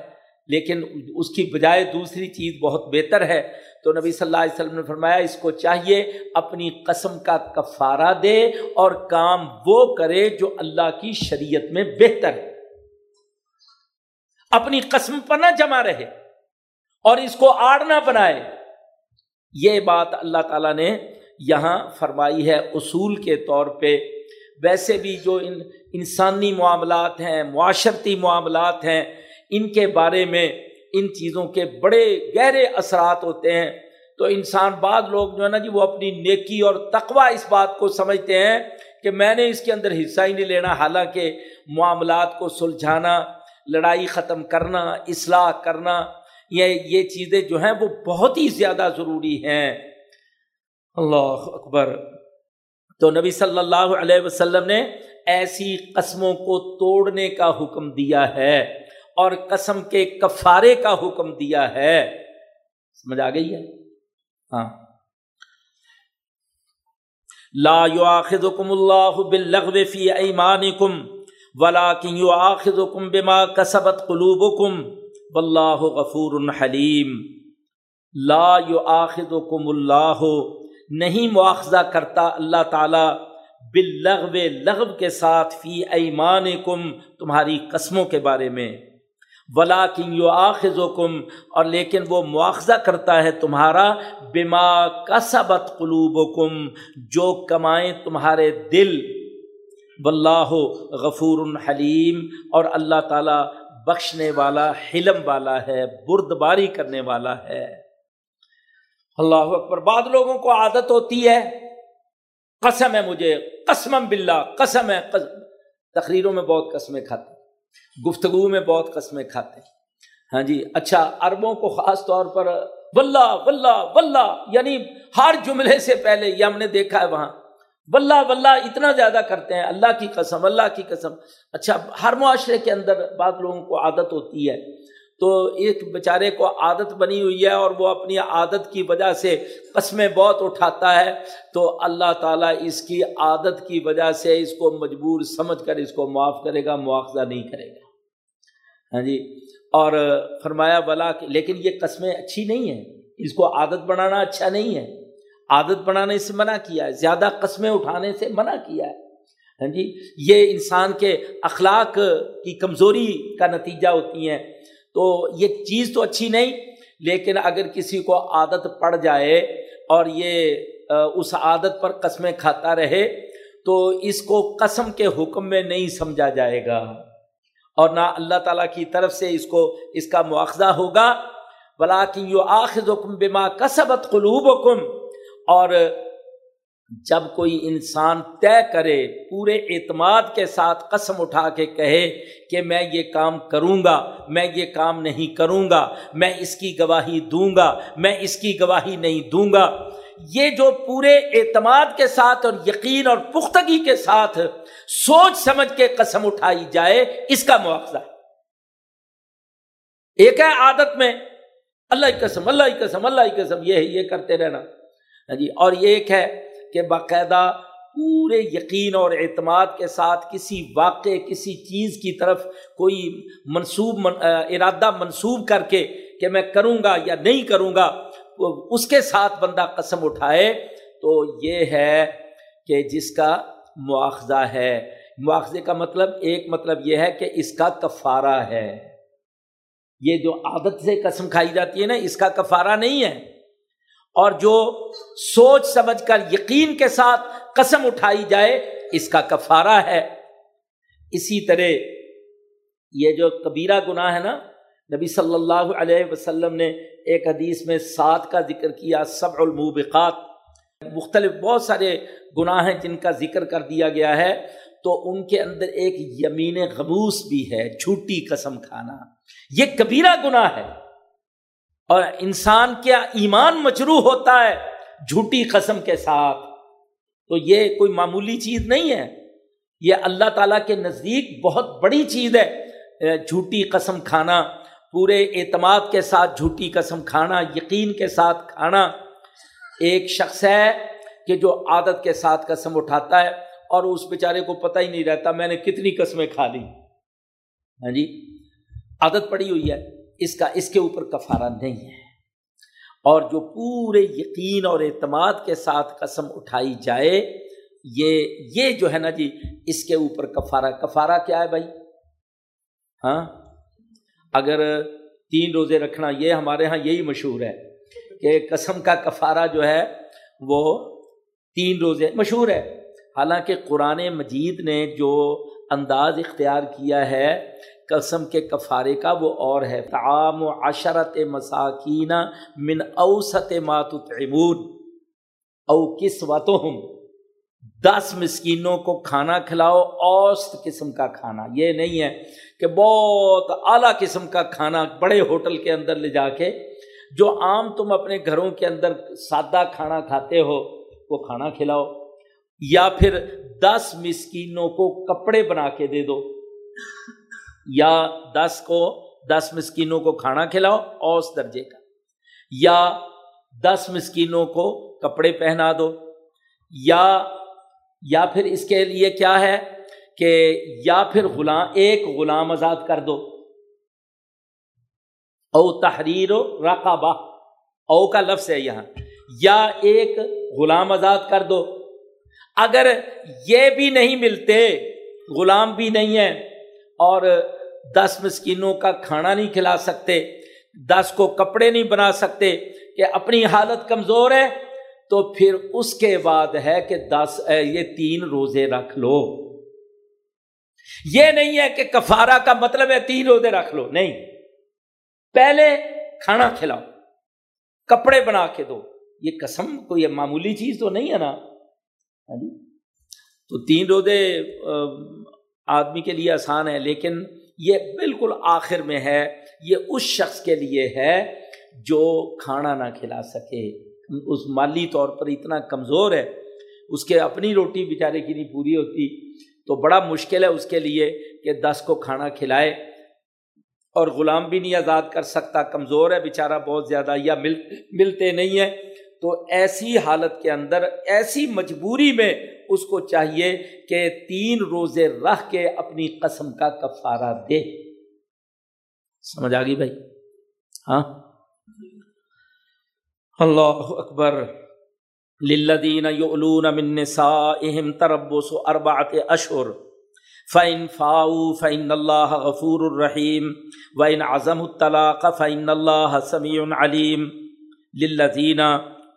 لیکن اس کی بجائے دوسری چیز بہت بہتر ہے۔ تو نبی صلی اللہ علیہ وسلم نے فرمایا، اس کو چاہیے اپنی قسم کا کفارہ دے اور کام وہ کرے جو اللہ کی شریعت میں بہتر ہے۔ اپنی قسم پر نہ جمع رہے اور اس کو آڑ نہ بنائے۔ یہ بات اللہ تعالیٰ نے یہاں فرمائی ہے اصول کے طور پہ۔ ویسے بھی جو ان انسانی معاملات ہیں، معاشرتی معاملات ہیں، ان کے بارے میں ان چیزوں کے بڑے گہرے اثرات ہوتے ہیں۔ تو انسان بعض لوگ جو ہے نا جی وہ اپنی نیکی اور تقوا اس بات کو سمجھتے ہیں کہ میں نے اس کے اندر حصہ ہی نہیں لینا، حالانکہ معاملات کو سلجھانا، لڑائی ختم کرنا، اصلاح کرنا، یہ یہ چیزیں جو ہیں وہ بہت ہی زیادہ ضروری ہیں۔ اللہ اکبر۔ تو نبی صلی اللہ علیہ وسلم نے ایسی قسموں کو توڑنے کا حکم دیا ہے۔ اور قسم کے کفارے کا حکم دیا ہے۔ سمجھ آ گئی ہے؟ ہاں۔ لا يؤاخذكم الله باللغو في ايمانكم ولا کیوں آخر کم بما کسبت قلوب کم غفور الحلیم لا یو آخر کم اللہ نہیں مواخذہ کرتا اللہ تعالیٰ باللغو لغو کے ساتھ فی ایمان کم تمہاری قسموں کے بارے میں۔ ولا کن یو آخذ کم اور لیکن وہ مواخذہ کرتا ہے تمہارا، بما کسبت قلوب کم جو کمائیں تمہارے دل۔ واللہ غفور حلیم، اور اللہ تعالیٰ بخشنے والا، حلم والا ہے، بردباری کرنے والا ہے۔ اللہ اکبر بعد لوگوں کو عادت ہوتی ہے، قسم ہے مجھے قسم بلّہ قسم ہے تقریروں میں بہت قسمیں کھاتے گفتگو میں بہت قسمیں کھاتے ہیں۔ ہاں جی اچھا عربوں کو خاص طور پر ولہ ولہ ولہ یعنی ہر جملے سے پہلے یہ ہم نے دیکھا ہے وہاں۔ ولہ ولہ اتنا زیادہ کرتے ہیں، اللہ کی قسم، اللہ کی قسم۔ اچھا ہر معاشرے کے اندر بعض لوگوں کو عادت ہوتی ہے تو ایک بیچارے کو عادت بنی ہوئی ہے اور وہ اپنی عادت کی وجہ سے قسمیں بہت اٹھاتا ہے، تو اللہ تعالیٰ اس کی عادت کی وجہ سے اس کو مجبور سمجھ کر اس کو معاف کرے گا، مواخذہ نہیں کرے گا۔ ہاں جی؟ اور فرمایا بلا لیکن یہ قسمیں اچھی نہیں ہیں۔ اس کو عادت بنانا اچھا نہیں ہے۔ عادت بنانے سے منع کیا ہے، زیادہ قسمیں اٹھانے سے منع کیا ہے۔ ہاں جی؟ یہ انسان کے اخلاق کی کمزوری کا نتیجہ ہوتی ہیں۔ تو یہ چیز تو اچھی نہیں، لیکن اگر کسی کو عادت پڑ جائے اور یہ اس عادت پر قسمیں کھاتا رہے، تو اس کو قسم کے حکم میں نہیں سمجھا جائے گا۔ اور نہ اللہ تعالیٰ کی طرف سے اس کو، اس کا مواخذہ ہوگا۔ بلاکن یو آخذ حکم بما کسبت قلوب حکم اور جب کوئی انسان طے کرے، پورے اعتماد کے ساتھ قسم اٹھا کے کہے کہ میں یہ کام کروں گا، میں یہ کام نہیں کروں گا، میں اس کی گواہی دوں گا، میں اس کی گواہی نہیں دوں گا۔ یہ جو پورے اعتماد کے ساتھ اور یقین اور پختگی کے ساتھ سوچ سمجھ کے قسم اٹھائی جائے، اس کا مواخذہ ایک ہے عادت میں، اللہ کی قسم، اللہ کی قسم، اللہ کی قسم، یہ یہ کرتے رہنا۔ ہاں جی اور یہ ایک ہے کہ باقاعدہ پورے یقین اور اعتماد کے ساتھ کسی واقع کسی چیز کی طرف کوئی منصوب، من ارادہ منسوب کر کے کہ میں کروں گا یا نہیں کروں گا، اس کے ساتھ بندہ قسم اٹھائے تو یہ ہے کہ جس کا مواخذہ ہے۔ مواخذے کا مطلب ایک مطلب یہ ہے کہ اس کا کفارہ ہے۔ یہ جو عادت سے قسم کھائی جاتی ہے نا، اس کا کفارہ نہیں ہے۔ اور جو سوچ سمجھ کر یقین کے ساتھ قسم اٹھائی جائے، اس کا کفارہ ہے۔ اسی طرح یہ جو کبیرہ گناہ ہے نا، نبی صلی اللہ علیہ وسلم نے ایک حدیث میں سات کا ذکر کیا سب الموبقات۔ مختلف بہت سارے گناہ ہیں جن کا ذکر کر دیا گیا ہے۔ تو ان کے اندر ایک یمین غموس بھی ہے، جھوٹی قسم کھانا۔ یہ کبیرہ گناہ ہے۔ اور انسان کیا ایمان مچرو ہوتا ہے جھوٹی قسم کے ساتھ؟ تو یہ کوئی معمولی چیز نہیں ہے۔ یہ اللہ تعالیٰ کے نزدیک بہت بڑی چیز ہے۔ جھوٹی قسم کھانا، پورے اعتماد کے ساتھ جھوٹی قسم کھانا، یقین کے ساتھ کھانا۔ ایک شخص ہے کہ جو عادت کے ساتھ قسم اٹھاتا ہے اور اس بیچارے کو پتہ ہی نہیں رہتا میں نے کتنی قسمیں کھا لی ہاں جی عادت پڑی ہوئی ہے۔ اس کا اس کے اوپر کفارہ نہیں ہے۔ اور جو پورے یقین اور اعتماد کے ساتھ قسم اٹھائی جائے، یہ یہ جو ہے نا جی اس کے اوپر کفارہ۔ کفارہ کیا ہے بھائی؟ ہاں؟ اگر تین روزے رکھنا، یہ ہمارے ہاں یہی مشہور ہے کہ قسم کا کفارہ جو ہے، وہ تین روزے مشہور ہے۔ حالانکہ قرآن مجید نے جو انداز اختیار کیا ہے قسم کے کفارے کا وہ اور ہے۔ تعام و عشرت مساکین من اوسط ماتمون او کس وطم دس مسکینوں کو کھانا کھلاؤ، اوسط قسم کا کھانا۔ یہ نہیں ہے کہ بہت اعلیٰ قسم کا کھانا بڑے ہوٹل کے اندر لے جا کے، جو عام تم اپنے گھروں کے اندر سادہ کھانا کھاتے ہو، وہ کھانا کھلاؤ۔ یا پھر دس مسکینوں کو کپڑے بنا کے دے دو۔ یا دس کو، دس مسکینوں کو کھانا کھلاؤ، اوس درجے کا۔ یا دس مسکینوں کو کپڑے پہنا دو۔ یا یا پھر اس کے لیے کیا ہے کہ یا پھر غلام، ایک غلام آزاد کر دو۔ او تحریر و رقبہ۔ او کا لفظ ہے یہاں۔ یا ایک غلام آزاد کر دو۔ اگر یہ بھی نہیں ملتے، غلام بھی نہیں ہے اور دس مسکینوں کا کھانا نہیں کھلا سکتے، دس کو کپڑے نہیں بنا سکتے کہ اپنی حالت کمزور ہے، تو پھر اس کے بعد ہے کہ دس یہ تین روزے رکھ لو۔ یہ نہیں ہے کہ کفارہ کا مطلب ہے تین روزے رکھ لو، نہیں۔ پہلے کھانا کھلاؤ، کپڑے بنا کے دو۔ یہ قسم کوئی یہ معمولی چیز تو نہیں ہے نا۔ ہاں جی؟ تو تین روزے آدمی کے لیے آسان ہے، لیکن یہ بالکل آخر میں ہے، یہ اس شخص کے لیے ہے جو کھانا نہ کھلا سکے۔ اس مالی طور پر اتنا کمزور ہے، اس کے اپنی روٹی بیچارے کی نہیں پوری ہوتی۔ تو بڑا مشکل ہے اس کے لیے کہ دس کو کھانا کھلائے اور غلام بھی نہیں آزاد کر سکتا، کمزور ہے بیچارہ بہت زیادہ، یا مل ملتے نہیں ہیں۔ تو ایسی حالت کے اندر، ایسی مجبوری میں اس کو چاہیے کہ تین روزے رکھ کے اپنی قسم کا کفارہ دے۔ سمجھ آ گئی بھائی؟ ہاں؟ اللہ اکبر۔ للذین یعلون من نسائهم تربص اربعت اشہر فَإِن فَاؤُوا فَإِنَّ اللَّهَ غَفُورٌ الرحیم۔ وَإِنْ عَزَمُوا الطَّلَاقَ فَإِنَّ اللَّهَ سَمِيعٌ عَلِيمٌ لِلَّذِينَ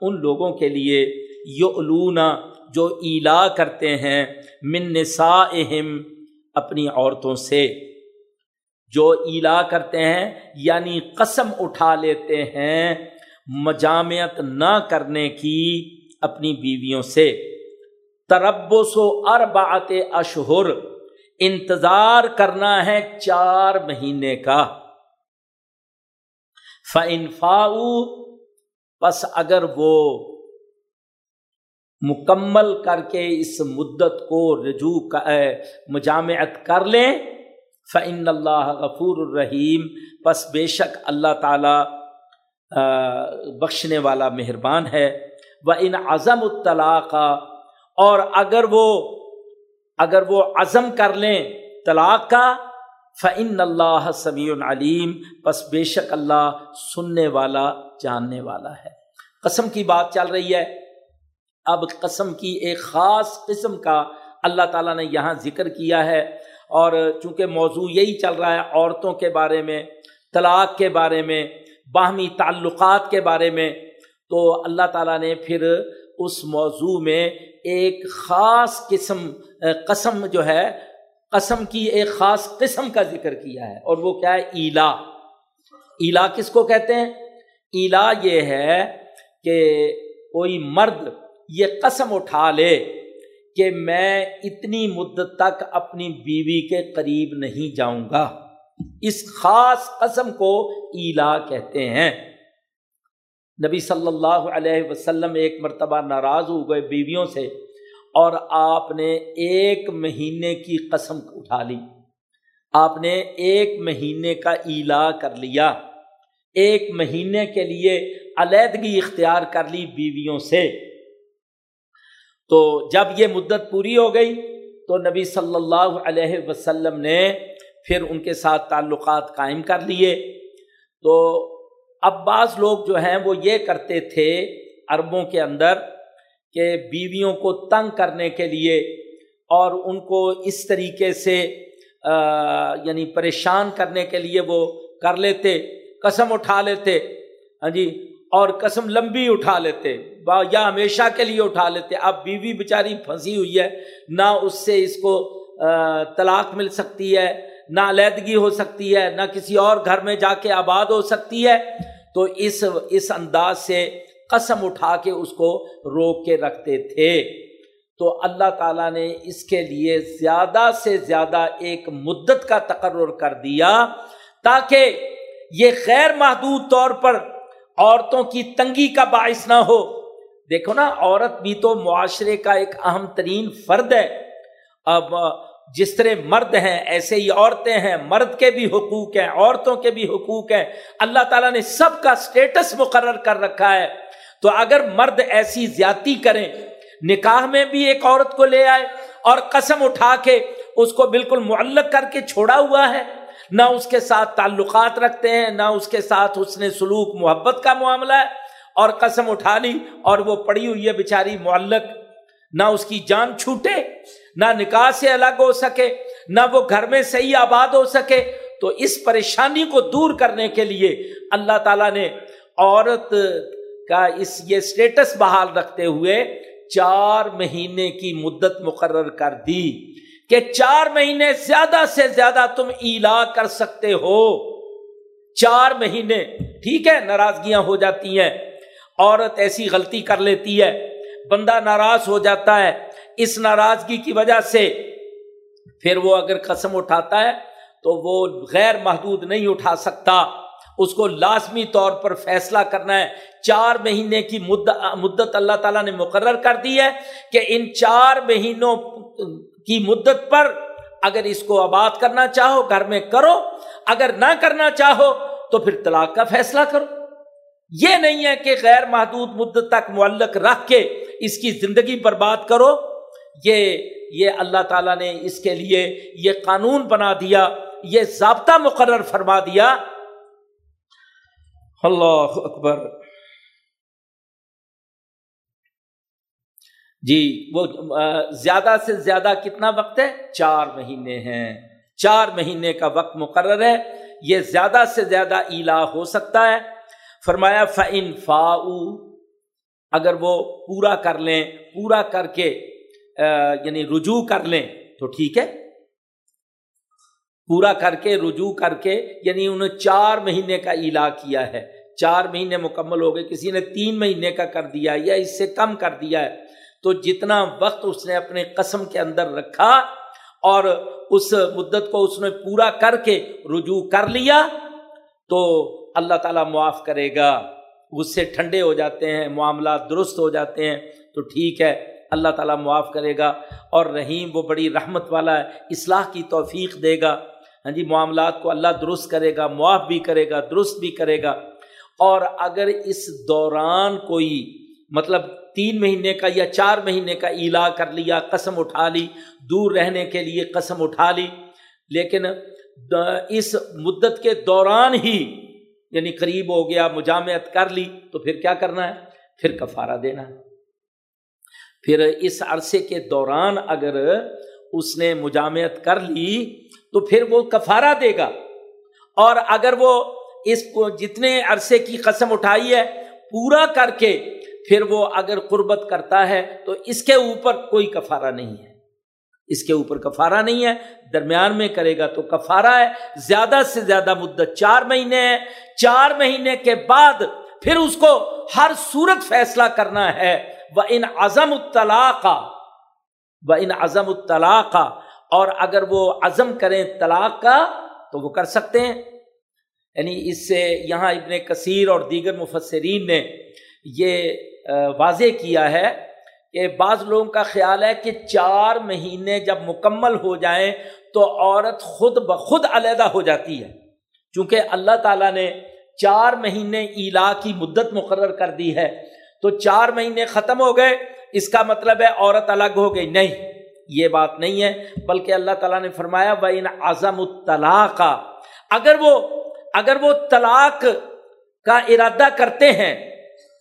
ان لوگوں کے لیے یعلون جو ایلا کرتے ہیں، من نسائهم اپنی عورتوں سے۔ جو ایلا کرتے ہیں یعنی قسم اٹھا لیتے ہیں، مجامعت نہ کرنے کی اپنی بیویوں سے۔ تربس و اربعت اشہر، انتظار کرنا ہے چار مہینے کا۔ فنفاؤ بس اگر وہ مکمل کر کے اس مدت کو رجوع مجامعت کر لیں فعن اللہ غفور الرحیم بس بے شک اللہ تعالی بخشنے والا مہربان ہے۔ وہ ان عزم الطلاق۔ اور اگر وہ اگر وہ عزم کر لیں طلاق کا فعن اللہ سمیع العلیم بس بے شک اللہ سننے والا، جاننے والا ہے۔ قسم کی بات چل رہی ہے۔ اب قسم کی ایک خاص قسم کا اللہ تعالیٰ نے یہاں ذکر کیا ہے۔ اور چونکہ موضوع یہی چل رہا ہے عورتوں کے بارے میں، طلاق کے بارے میں، باہمی تعلقات کے بارے میں، تو اللہ تعالیٰ نے پھر اس موضوع میں ایک خاص قسم قسم جو ہے قسم کی ایک خاص قسم کا ذکر کیا ہے اور وہ کیا ہے؟ ایلا. ایلا کس کو کہتے ہیں؟ ایلا یہ ہے کہ کوئی مرد یہ قسم اٹھا لے کہ میں اتنی مدت تک اپنی بیوی کے قریب نہیں جاؤں گا۔ اس خاص قسم کو ایلا کہتے ہیں۔ نبی صلی اللہ علیہ وسلم ایک مرتبہ ناراض ہو گئے بیویوں سے۔ اور آپ نے ایک مہینے کی قسم اٹھا لی۔ آپ نے ایک مہینے کا ایلا کر لیا۔ ایک مہینے کے لیے علیحدگی اختیار کر لی بیویوں سے۔ تو جب یہ مدت پوری ہو گئی تو نبی صلی اللہ علیہ وسلم نے پھر ان کے ساتھ تعلقات قائم کر لیے۔ تو اب بعض لوگ جو ہیں وہ یہ کرتے تھے عربوں کے اندر کہ بیویوں کو تنگ کرنے کے لیے اور ان کو اس طریقے سے یعنی پریشان کرنے کے لیے وہ کر لیتے، قسم اٹھا لیتے ہاں جی اور قسم لمبی اٹھا لیتے یا ہمیشہ کے لیے اٹھا لیتے۔ اب بیوی بیچاری پھنسی ہوئی ہے، نہ اس سے اس کو طلاق مل سکتی ہے، نہ علیحدگی ہو سکتی ہے، نہ کسی اور گھر میں جا کے آباد ہو سکتی ہے۔ تو اس اس انداز سے قسم اٹھا کے اس کو روک کے رکھتے تھے۔ تو اللہ تعالیٰ نے اس کے لیے زیادہ سے زیادہ ایک مدت کا تقرر کر دیا تاکہ یہ غیر محدود طور پر عورتوں کی تنگی کا باعث نہ ہو۔ دیکھو نا، عورت بھی تو معاشرے کا ایک اہم ترین فرد ہے۔ اب جس طرح مرد ہیں، ایسے ہی عورتیں ہیں۔ مرد کے بھی حقوق ہیں، عورتوں کے بھی حقوق ہیں۔ اللہ تعالیٰ نے سب کا اسٹیٹس مقرر کر رکھا ہے۔ تو اگر مرد ایسی زیادتی کریں، نکاح میں بھی ایک عورت کو لے آئے اور قسم اٹھا کے اس کو بالکل معلق کر کے چھوڑا ہوا ہے، نہ اس کے ساتھ تعلقات رکھتے ہیں، نہ اس کے ساتھ اس نے سلوک، محبت کا معاملہ ہے اور قسم اٹھا لی اور وہ پڑی ہوئی ہے بیچاری معلق۔ نہ اس کی جان چھوٹے، نہ نکاح سے الگ ہو سکے، نہ وہ گھر میں صحیح آباد ہو سکے۔ تو اس پریشانی کو دور کرنے کے لیے اللہ تعالیٰ نے عورت کا اس یہ اسٹیٹس بحال رکھتے ہوئے چار مہینے کی مدت مقرر کر دی کہ چار مہینے زیادہ سے زیادہ تم ایلا کر سکتے ہو۔ چار مہینے، ٹھیک ہے، ناراضگیاں ہو جاتی ہیں، عورت ایسی غلطی کر لیتی ہے، بندہ ناراض ہو جاتا ہے، اس ناراضگی کی وجہ سے پھر وہ اگر قسم اٹھاتا ہے تو وہ غیر محدود نہیں اٹھا سکتا۔ اس کو لازمی طور پر فیصلہ کرنا ہے۔ چار مہینے کی مدت اللہ تعالیٰ نے مقرر کر دی ہے کہ ان چار مہینوں کی مدت پر اگر اس کو آباد کرنا چاہو، گھر میں کرو، اگر نہ کرنا چاہو تو پھر طلاق کا فیصلہ کرو۔ یہ نہیں ہے کہ غیر محدود مدت تک معلق رکھ کے اس کی زندگی برباد کرو۔ یہ یہ اللہ تعالیٰ نے اس کے لیے یہ قانون بنا دیا، یہ ضابطہ مقرر فرما دیا اللہ اکبر۔ جی وہ زیادہ سے زیادہ کتنا وقت ہے؟ چار مہینے ہیں۔ چار مہینے کا وقت مقرر ہے۔ یہ زیادہ سے زیادہ ایلا ہو سکتا ہے۔ فرمایا فن فا اگر وہ پورا کر لیں، پورا کر کے یعنی رجوع کر لیں تو ٹھیک ہے۔ پورا کر کے، رجوع کر کے یعنی انہوں چار مہینے کا الا کیا ہے۔ چار مہینے مکمل ہو گئے، کسی نے تین مہینے کا کر دیا یا اس سے کم کر دیا ہے۔ تو جتنا وقت اس نے اپنے قسم کے اندر رکھا اور اس مدت کو اس نے پورا کر کے رجوع کر لیا، تو اللہ تعالیٰ معاف کرے گا۔ غصے ٹھنڈے ہو جاتے ہیں، معاملات درست ہو جاتے ہیں۔ تو ٹھیک ہے، اللہ تعالیٰ معاف کرے گا۔ اور رحیم، وہ بڑی رحمت والا ہے، اصلاح کی توفیق دے گا۔ ہاں جی معاملات کو اللہ درست کرے گا، معاف بھی کرے گا، درست بھی کرے گا۔ اور اگر اس دوران کوئی مطلب تین مہینے کا یا چار مہینے کا ایلا کر لیا، قسم اٹھا لی، دور رہنے کے لیے قسم اٹھا لی، لیکن اس مدت کے دوران ہی یعنی قریب ہو گیا، مجامعت کر لی، تو پھر کیا کرنا ہے؟ پھر کفارہ دینا ہے۔ پھر اس عرصے کے دوران اگر اس نے مجامعت کر لی تو پھر وہ کفارہ دے گا۔ اور اگر وہ اس کو جتنے عرصے کی قسم اٹھائی ہے پورا کر کے پھر وہ اگر قربت کرتا ہے تو اس کے اوپر کوئی کفارہ نہیں ہے۔ اس کے اوپر کفارہ نہیں ہے، درمیان میں کرے گا تو کفارہ ہے۔ زیادہ سے زیادہ مدت چار مہینے ہے۔ چار مہینے کے بعد پھر اس کو ہر صورت فیصلہ کرنا ہے۔ وہ ان عزم الطلاق وہ ان عزم الطلاق اور اگر وہ عزم کریں طلاق کا تو وہ کر سکتے ہیں۔ یعنی اس سے یہاں ابن کثیر اور دیگر مفسرین نے یہ واضح کیا ہے کہ بعض لوگوں کا خیال ہے کہ چار مہینے جب مکمل ہو جائیں تو عورت خود بخود علیحدہ ہو جاتی ہے۔ چونکہ اللہ تعالیٰ نے چار مہینے ایلا کی مدت مقرر کر دی ہے۔ تو چار مہینے ختم ہو گئے، اس کا مطلب ہے عورت الگ ہو گئی۔ نہیں یہ بات نہیں ہے، بلکہ اللہ تعالیٰ نے فرمایا وہ ان اعظم الطلاق، اگر وہ اگر وہ طلاق کا ارادہ کرتے ہیں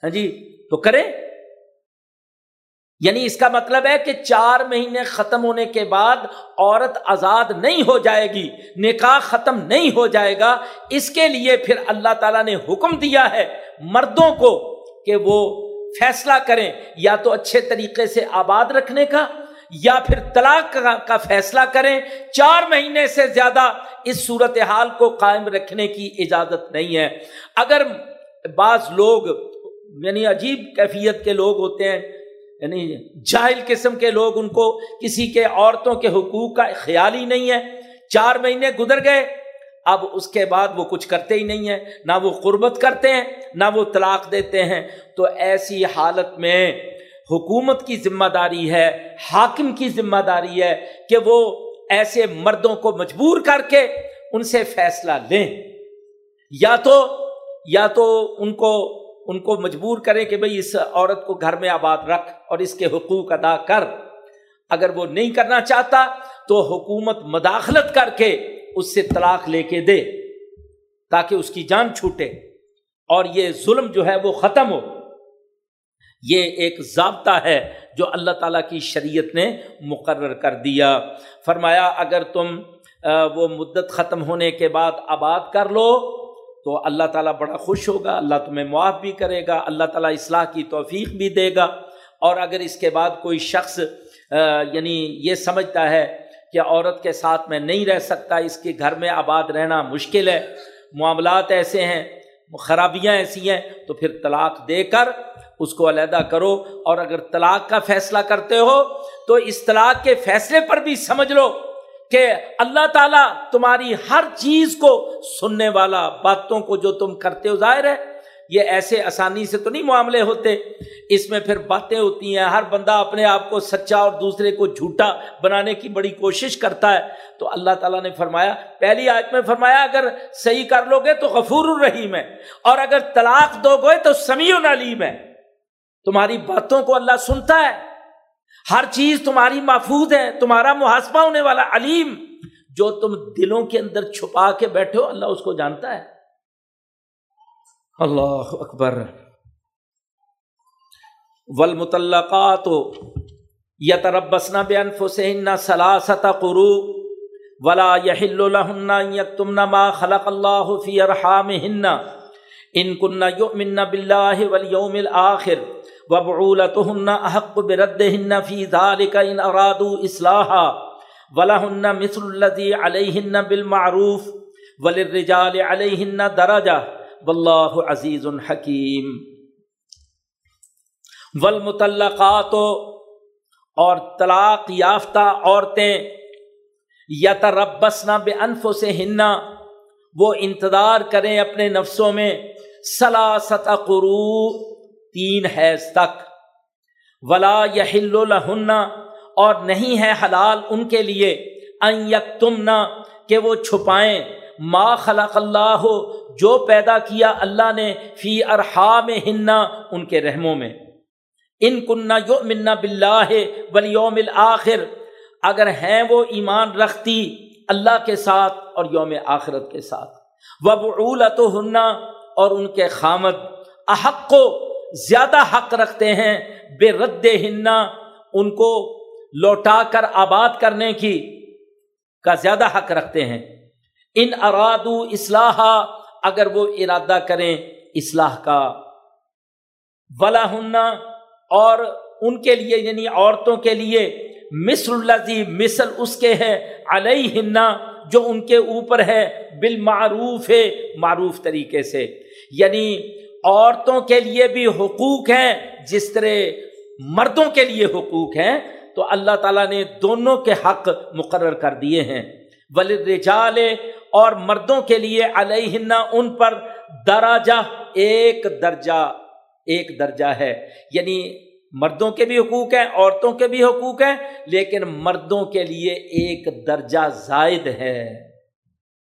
ہاں جی تو کریں۔ یعنی اس کا مطلب ہے کہ چار مہینے ختم ہونے کے بعد عورت آزاد نہیں ہو جائے گی، نکاح ختم نہیں ہو جائے گا۔ اس کے لیے پھر اللہ تعالیٰ نے حکم دیا ہے مردوں کو کہ وہ فیصلہ کریں، یا تو اچھے طریقے سے آباد رکھنے کا یا پھر طلاق کا فیصلہ کریں۔ چار مہینے سے زیادہ اس صورت حال کو قائم رکھنے کی اجازت نہیں ہے۔ اگر بعض لوگ یعنی عجیب کیفیت کے لوگ ہوتے ہیں یعنی جاہل قسم کے لوگ، ان کو کسی کے عورتوں کے حقوق کا خیال ہی نہیں ہے۔ چار مہینے گزر گئے، اب اس کے بعد وہ کچھ کرتے ہی نہیں ہیں۔ نہ وہ قربت کرتے ہیں، نہ وہ طلاق دیتے ہیں۔ تو ایسی حالت میں حکومت کی ذمہ داری ہے، حاکم کی ذمہ داری ہے کہ وہ ایسے مردوں کو مجبور کر کے ان سے فیصلہ لیں۔ یا تو یا تو ان کو ان کو مجبور کریں کہ بھئی اس عورت کو گھر میں آباد رکھ اور اس کے حقوق ادا کر۔ اگر وہ نہیں کرنا چاہتا تو حکومت مداخلت کر کے اس سے طلاق لے کے دے تاکہ اس کی جان چھوٹے اور یہ ظلم جو ہے وہ ختم ہو۔ یہ ایک ضابطہ ہے جو اللہ تعالیٰ کی شریعت نے مقرر کر دیا۔ فرمایا، اگر تم وہ مدت ختم ہونے کے بعد آباد کر لو، تو اللہ تعالیٰ بڑا خوش ہوگا، اللہ تمہیں معاف بھی کرے گا، اللہ تعالیٰ اصلاح کی توفیق بھی دے گا۔ اور اگر اس کے بعد کوئی شخص یعنی یہ سمجھتا ہے کہ عورت کے ساتھ میں نہیں رہ سکتا، اس کے گھر میں آباد رہنا مشکل ہے، معاملات ایسے ہیں، خرابیاں ایسی ہیں، تو پھر طلاق دے کر اس کو علیحدہ کرو اور اگر طلاق کا فیصلہ کرتے ہو تو اس طلاق کے فیصلے پر بھی سمجھ لو کہ اللہ تعالیٰ تمہاری ہر چیز کو سننے والا باتوں کو جو تم کرتے ہو ظاہر ہے، یہ ایسے آسانی سے تو نہیں معاملے ہوتے۔ اس میں پھر باتیں ہوتی ہیں، ہر بندہ اپنے آپ کو سچا اور دوسرے کو جھوٹا بنانے کی بڑی کوشش کرتا ہے۔ تو اللہ تعالیٰ نے فرمایا، پہلی آیت میں فرمایا، اگر صحیح کر لو گے تو غفور الرحیم ہے، اور اگر طلاق دو گے تو سمیع العلیم ہے۔ تمہاری باتوں کو اللہ سنتا ہے۔ ہر چیز تمہاری محفوظ ہے، تمہارا محاسبہ ہونے والا علیم۔ جو تم دلوں کے اندر چھپا کے بیٹھے ہو، اللہ اس کو جانتا ہے۔ اللہ اکبر۔ ول متعلقات یتربسنا بے انفسہن سلاست قرو ولا یحل لهن یکتمن ما خلق اللہ فی ارحامہن ان کن یؤمن باللہ والیوم الاخر۔ وبعولتهن احق بردهن في ذلك ان ارادوا اصلاحا ولهن مثل الذي عليهن بالمعروف وللرجال عليهن درجه واللہ عزیز الحکیم والمطلقات اور طلاق یافتہ عورتیں یتربسنا بے انف سے ہننا وہ انتظار کریں اپنے نفسوں میں سلاست قرو تین حیض تک۔ ولا یحل لہن اور نہیں ہے حلال ان کے لیے۔ ان یکتمنا کہ وہ چھپائیں۔ ما خلق اللہ ہو جو پیدا کیا اللہ نے فی ارحام ہننا ان کے رحموں میں۔ ان کنہ یو منا بلّہ ولیوم الآخر، اگر ہیں وہ ایمان رکھتی اللہ کے ساتھ اور یوم آخرت کے ساتھ۔ وبعولت ہننا اور ان کے خامد۔ احق کو زیادہ حق رکھتے ہیں، بے رد ہننا، ان کو لوٹا کر آباد کرنے کی کا زیادہ حق رکھتے ہیں۔ ان ارادو اصلاح اگر وہ ارادہ کریں اصلاح کا۔ ولا ہننا، اور ان کے لیے یعنی عورتوں کے لیے مصر اللہ مثل اس کے ہے علیہ ہننا جو ان کے اوپر ہے، بالمعروف ہے معروف طریقے سے۔ یعنی عورتوں کے لیے بھی حقوق ہیں، جس طرح مردوں کے لیے حقوق ہیں، تو اللہ تعالیٰ نے دونوں کے حق مقرر کر دیے ہیں۔ ولرجال اور مردوں کے لیے علیہ ان پر درجہ، ایک درجہ ایک درجہ ہے۔ یعنی مردوں کے بھی حقوق ہیں، عورتوں کے بھی حقوق ہیں، لیکن مردوں کے لیے ایک درجہ زائد ہے۔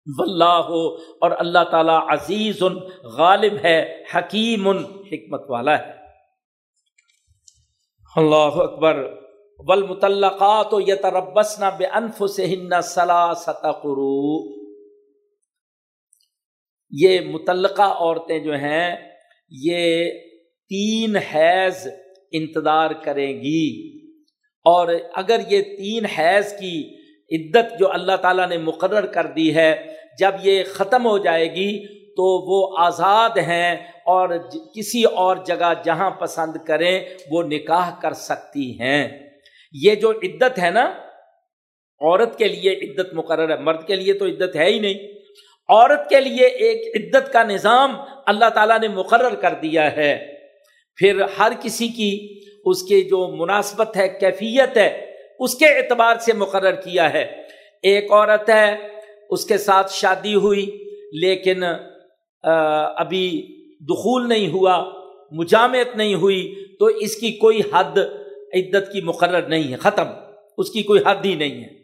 واللہ اور اللہ تعالی عزیز غالب ہے، حکیم حکمت والا ہے۔ اللہ اکبر۔ والمطلقات یتربصن بانفسهن ثلاثه قروء۔ یہ متعلقہ عورتیں جو ہیں، یہ تین حیض انتظار کریں گی۔ اور اگر یہ تین حیض کی عدت جو اللہ تعالیٰ نے مقرر کر دی ہے، جب یہ ختم ہو جائے گی تو وہ آزاد ہیں اور کسی اور جگہ جہاں پسند کریں وہ نکاح کر سکتی ہیں۔ یہ جو عدت ہے نا، عورت کے لیے عدت مقرر ہے۔ مرد کے لیے تو عدت ہے ہی نہیں۔ عورت کے لیے ایک عدت کا نظام اللہ تعالیٰ نے مقرر کر دیا ہے۔ پھر ہر کسی کی اس کی جو مناسبت ہے، کیفیت ہے اس کے اعتبار سے مقرر کیا ہے۔ ایک عورت ہے، اس کے ساتھ شادی ہوئی، لیکن ابھی دخول نہیں ہوا مجامت نہیں ہوئی، تو اس کی کوئی حد عدت کی مقرر نہیں ہے، ختم۔ اس کی کوئی حد ہی نہیں ہے۔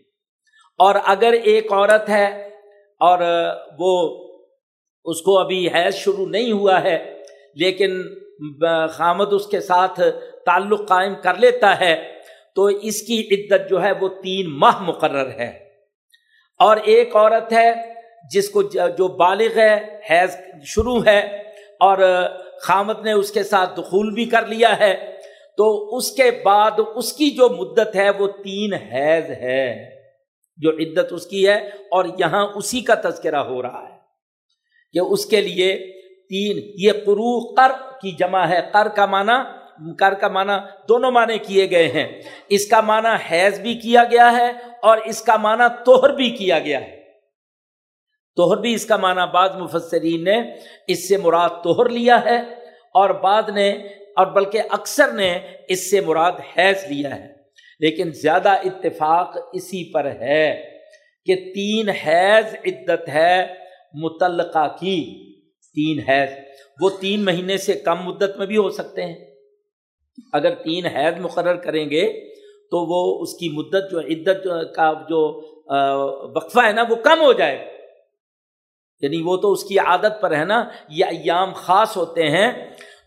اور اگر ایک عورت ہے اور وہ اس کو ابھی حیض شروع نہیں ہوا ہے، لیکن خامد اس کے ساتھ تعلق قائم کر لیتا ہے تو اس کی عدت جو ہے وہ تین ماہ مقرر ہے۔ اور ایک عورت ہے جس کو جو بالغ ہے، حیض شروع ہے اور خامت نے اس کے ساتھ دخول بھی کر لیا ہے۔ تو اس کے بعد اس کی جو مدت ہے وہ تین حیض ہے۔ جو عدت اس کی ہے اور یہاں اسی کا تذکرہ ہو رہا ہے کہ اس کے لیے تین، یہ قرو کر کی جمع ہے۔ کر کا معنی کر کا معنی دونوں معنی کیے گئے ہیں۔ اس کا معنی حیض بھی کیا گیا ہے اور اس کا معنی توہر بھی کیا گیا ہے۔ توہر بھی اس کا معنی بعض مفسرین نے اس سے مراد توہر لیا ہے اور بعد نے اور بلکہ اکثر نے اس سے مراد حیض لیا ہے۔ لیکن زیادہ اتفاق اسی پر ہے کہ تین حیض عدت ہے متعلقہ کی۔ تین حیض۔ وہ تین مہینے سے کم مدت میں بھی ہو سکتے ہیں۔ اگر تین حیض مقرر کریں گے تو وہ اس کی مدت جو عدت کا جو وقفہ ہے نا، وہ کم ہو جائے یعنی وہ تو اس کی عادت پر ہے نا، یہ ایام خاص ہوتے ہیں۔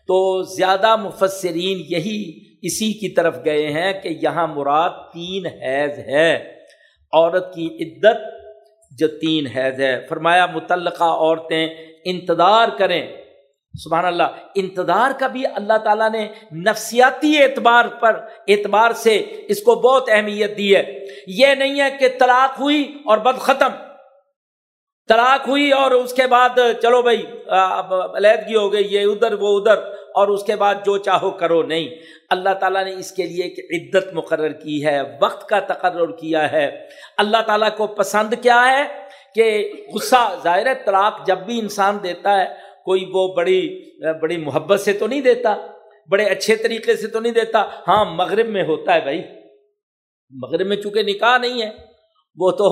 تو زیادہ مفسرین یہی اسی کی طرف گئے ہیں کہ یہاں مراد تین حیض ہے۔ عورت کی عدت جو تین حیض ہے۔ فرمایا، متعلقہ عورتیں انتظار کریں۔ سبحان اللہ، انتظار کا بھی اللہ تعالیٰ نے نفسیاتی اعتبار پر، اعتبار سے اس کو بہت اہمیت دی ہے۔ یہ نہیں ہے کہ طلاق ہوئی اور بد ختم۔ طلاق ہوئی اور اس کے بعد چلو بھائی اب علیحدگی ہو گئی، یہ ادھر، وہ ادھر، اور اس کے بعد جو چاہو کرو۔ نہیں، اللہ تعالیٰ نے اس کے لیے ایک عدت مقرر کی ہے، وقت کا تقرر کیا ہے۔ اللہ تعالیٰ کو پسند کیا ہے کہ غصہ، ظاہر طلاق جب بھی انسان دیتا ہے کوئی وہ بڑی بڑی محبت سے تو نہیں دیتا، بڑے اچھے طریقے سے تو نہیں دیتا۔ ہاں مغرب میں ہوتا ہے بھائی۔ مغرب میں چونکہ نکاح نہیں ہے، وہ تو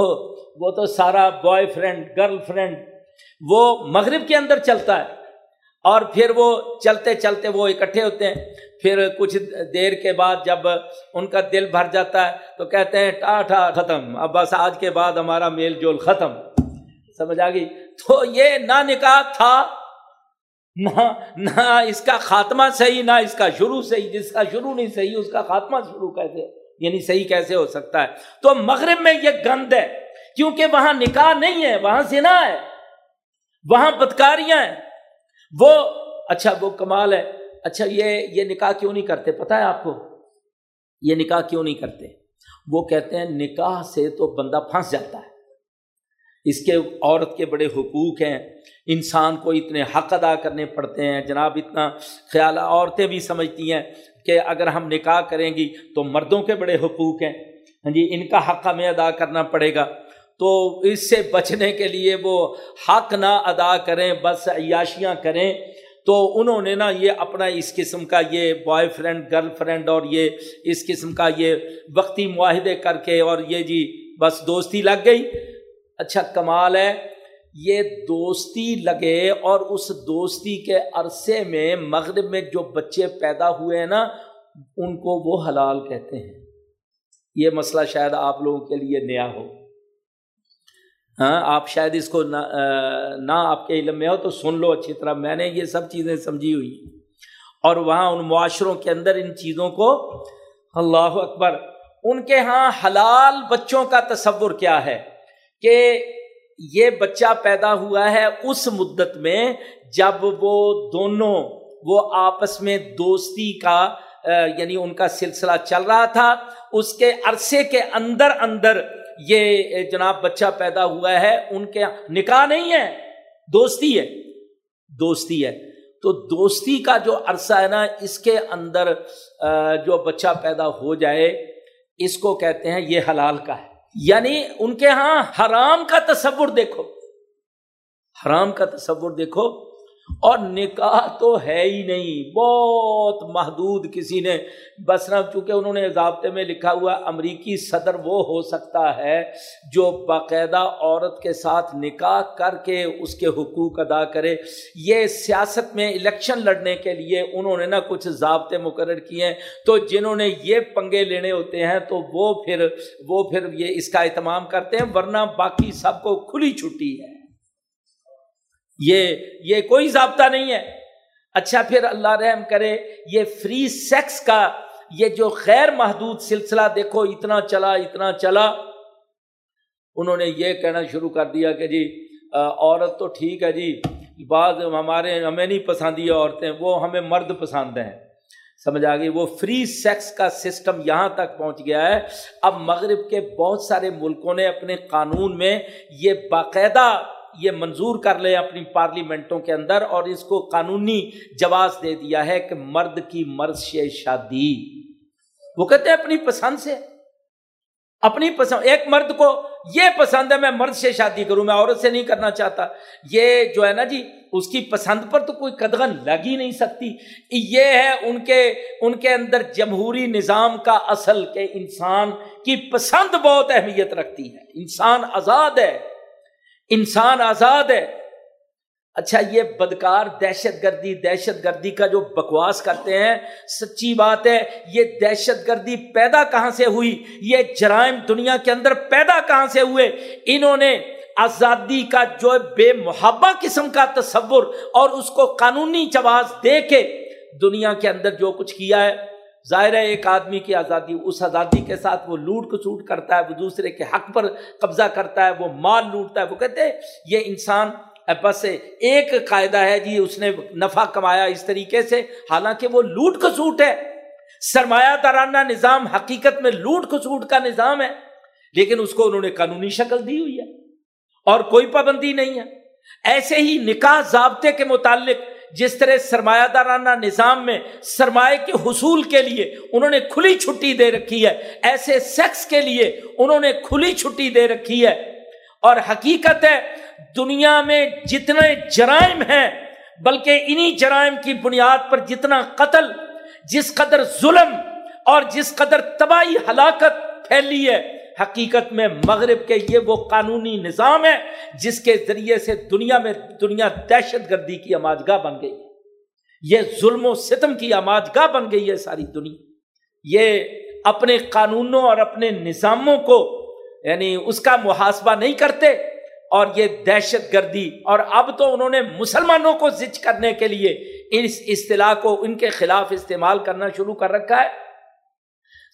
وہ تو سارا بوائے فرینڈ گرل فرینڈ وہ مغرب کے اندر چلتا ہے۔ اور پھر وہ چلتے چلتے وہ اکٹھے ہوتے ہیں۔ پھر کچھ دیر کے بعد جب ان کا دل بھر جاتا ہے تو کہتے ہیں ٹا ٹا ختم۔ اب بس آج کے بعد ہمارا میل جول ختم۔ سمجھ آ گئی؟ تو یہ نہ نکاح تھا۔ نہ نہ اس کا خاتمہ صحیح، نہ اس کا شروع صحیح، جس کا شروع نہیں صحیح، اس کا خاتمہ شروع کیسے یعنی صحیح کیسے ہو سکتا ہے؟ تو مغرب میں یہ گند ہے، کیونکہ وہاں نکاح نہیں ہے، وہاں زنا ہے، وہاں بدکاریاں ہیں۔ وہ اچھا وہ کمال ہے۔ اچھا یہ یہ نکاح کیوں نہیں کرتے؟ پتا ہے آپ کو؟ یہ نکاح کیوں نہیں کرتے؟ وہ کہتے ہیں نکاح سے تو بندہ پھنس جاتا ہے۔ اس کے عورت کے بڑے حقوق ہیں، انسان کو اتنے حق ادا کرنے پڑتے ہیں۔ جناب، اتنا خیال عورتیں بھی سمجھتی ہیں کہ اگر ہم نکاح کریں گی تو مردوں کے بڑے حقوق ہیں۔ ہاں جی ان کا حق ہمیں ادا کرنا پڑے گا۔ تو اس سے بچنے کے لیے وہ حق نہ ادا کریں، بس عیاشیاں کریں۔ تو انہوں نے نا یہ اپنا اس قسم کا یہ بوائے فرینڈ گرل فرینڈ اور یہ اس قسم کا یہ وقتی معاہدے کر کے اور یہ جی بس دوستی لگ گئی۔ اچھا کمال ہے، یہ دوستی لگے اور اس دوستی کے عرصے میں مغرب میں جو بچے پیدا ہوئے ہیں نا، ان کو وہ حلال کہتے ہیں۔ یہ مسئلہ شاید آپ لوگوں کے لیے نیا ہو۔ ہاں آپ شاید اس کو نہ آپ کے علم میں ہو تو سن لو اچھی طرح۔ میں نے یہ سب چیزیں سمجھی ہوئی۔ اور وہاں ان معاشروں کے اندر ان چیزوں کو، اللہ اکبر، ان کے ہاں حلال بچوں کا تصور کیا ہے؟ کہ یہ بچہ پیدا ہوا ہے اس مدت میں جب وہ دونوں، وہ آپس میں دوستی کا یعنی ان کا سلسلہ چل رہا تھا، اس کے عرصے کے اندر اندر یہ جناب بچہ پیدا ہوا ہے، ان کے نکاح نہیں ہے، دوستی ہے دوستی ہے۔ تو دوستی کا جو عرصہ ہے نا، اس کے اندر جو بچہ پیدا ہو جائے، اس کو کہتے ہیں یہ حلال کا ہے۔ یعنی ان کے ہاں حرام کا تصور دیکھو حرام کا تصور دیکھو اور نکاح تو ہے ہی نہیں، بہت محدود کسی نے۔ بس نہ چونکہ انہوں نے ضابطے میں لکھا ہوا امریکی صدر وہ ہو سکتا ہے جو باقاعدہ عورت کے ساتھ نکاح کر کے اس کے حقوق ادا کرے۔ یہ سیاست میں الیکشن لڑنے کے لیے انہوں نے نا کچھ ضابطے مقرر کیے۔ ہیں تو جنہوں نے یہ پنگے لینے ہوتے ہیں، تو وہ پھر وہ پھر یہ اس کا اہتمام کرتے ہیں، ورنہ باقی سب کو کھلی چھٹی ہے۔ یہ یہ کوئی ضابطہ نہیں ہے۔ اچھا پھر اللہ رحم کرے، یہ فری سیکس کا، یہ جو غیر محدود سلسلہ دیکھو، اتنا چلا اتنا چلا۔ انہوں نے یہ کہنا شروع کر دیا کہ جی عورت تو ٹھیک ہے جی بعض ہمارے، ہمیں نہیں پسند یہ عورتیں، وہ ہمیں مرد پسند ہیں۔ سمجھ آ گئی؟ وہ فری سیکس کا سسٹم یہاں تک پہنچ گیا ہے۔ اب مغرب کے بہت سارے ملکوں نے اپنے قانون میں یہ باقاعدہ یہ منظور کر لے اپنی پارلیمنٹوں کے اندر اور اس کو قانونی جواز دے دیا ہے کہ مرد کی مرد سے شادی۔ وہ کہتے ہیں اپنی پسند سے۔ اپنی پسند، ایک مرد کو یہ پسند ہے میں مرد سے شادی کروں، میں عورت سے نہیں کرنا چاہتا۔ یہ جو ہے نا جی اس کی پسند پر تو کوئی قدغن لگ ہی نہیں سکتی۔ یہ ہے ان کے ان کے اندر جمہوری نظام کا اصل کہ انسان کی پسند بہت اہمیت رکھتی ہے۔ انسان آزاد ہے۔ انسان آزاد ہے۔ اچھا یہ بدکار دہشت گردی دہشت گردی کا جو بکواس کرتے ہیں، سچی بات ہے، یہ دہشت گردی پیدا کہاں سے ہوئی؟ یہ جرائم دنیا کے اندر پیدا کہاں سے ہوئے؟ انہوں نے آزادی کا جو بے محبہ قسم کا تصور اور اس کو قانونی جواز دے کے دنیا کے اندر جو کچھ کیا ہے ظاہر ہے ایک آدمی کی آزادی، اس آزادی کے ساتھ وہ لوٹ کسوٹ کرتا ہے، وہ دوسرے کے حق پر قبضہ کرتا ہے، وہ مال لوٹتا ہے۔ وہ کہتے ہیں، یہ انسان بس ایک قاعدہ ہے جی اس نے نفع کمایا اس طریقے سے۔ حالانکہ وہ لوٹ کسوٹ ہے۔ سرمایہ دارانہ نظام حقیقت میں لوٹ کسوٹ کا نظام ہے۔ لیکن اس کو انہوں نے قانونی شکل دی ہوئی ہے۔ اور کوئی پابندی نہیں ہے۔ ایسے ہی نکاح ضابطے کے متعلق جس طرح سرمایہ دارانہ نظام میں سرمایہ کے حصول کے لیے انہوں نے کھلی چھٹی دے رکھی ہے، ایسے سیکس کے لیے انہوں نے کھلی چھٹی دے رکھی ہے۔ اور حقیقت ہے، دنیا میں جتنے جرائم ہیں، بلکہ انہی جرائم کی بنیاد پر جتنا قتل، جس قدر ظلم اور جس قدر تباہی ہلاکت پھیلی ہے حقیقت میں مغرب کے یہ وہ قانونی نظام ہے جس کے ذریعے سے دنیا میں دنیا دہشت گردی کی آماج گاہ بن گئی یہ ظلم و ستم کی آماج گاہ بن گئی ہے ساری دنیا۔ یہ اپنے قانونوں اور اپنے نظاموں کو یعنی اس کا محاسبہ نہیں کرتے اور یہ دہشت گردی اور اب تو انہوں نے مسلمانوں کو زچ کرنے کے لیے اس اصطلاح کو ان کے خلاف استعمال کرنا شروع کر رکھا ہے۔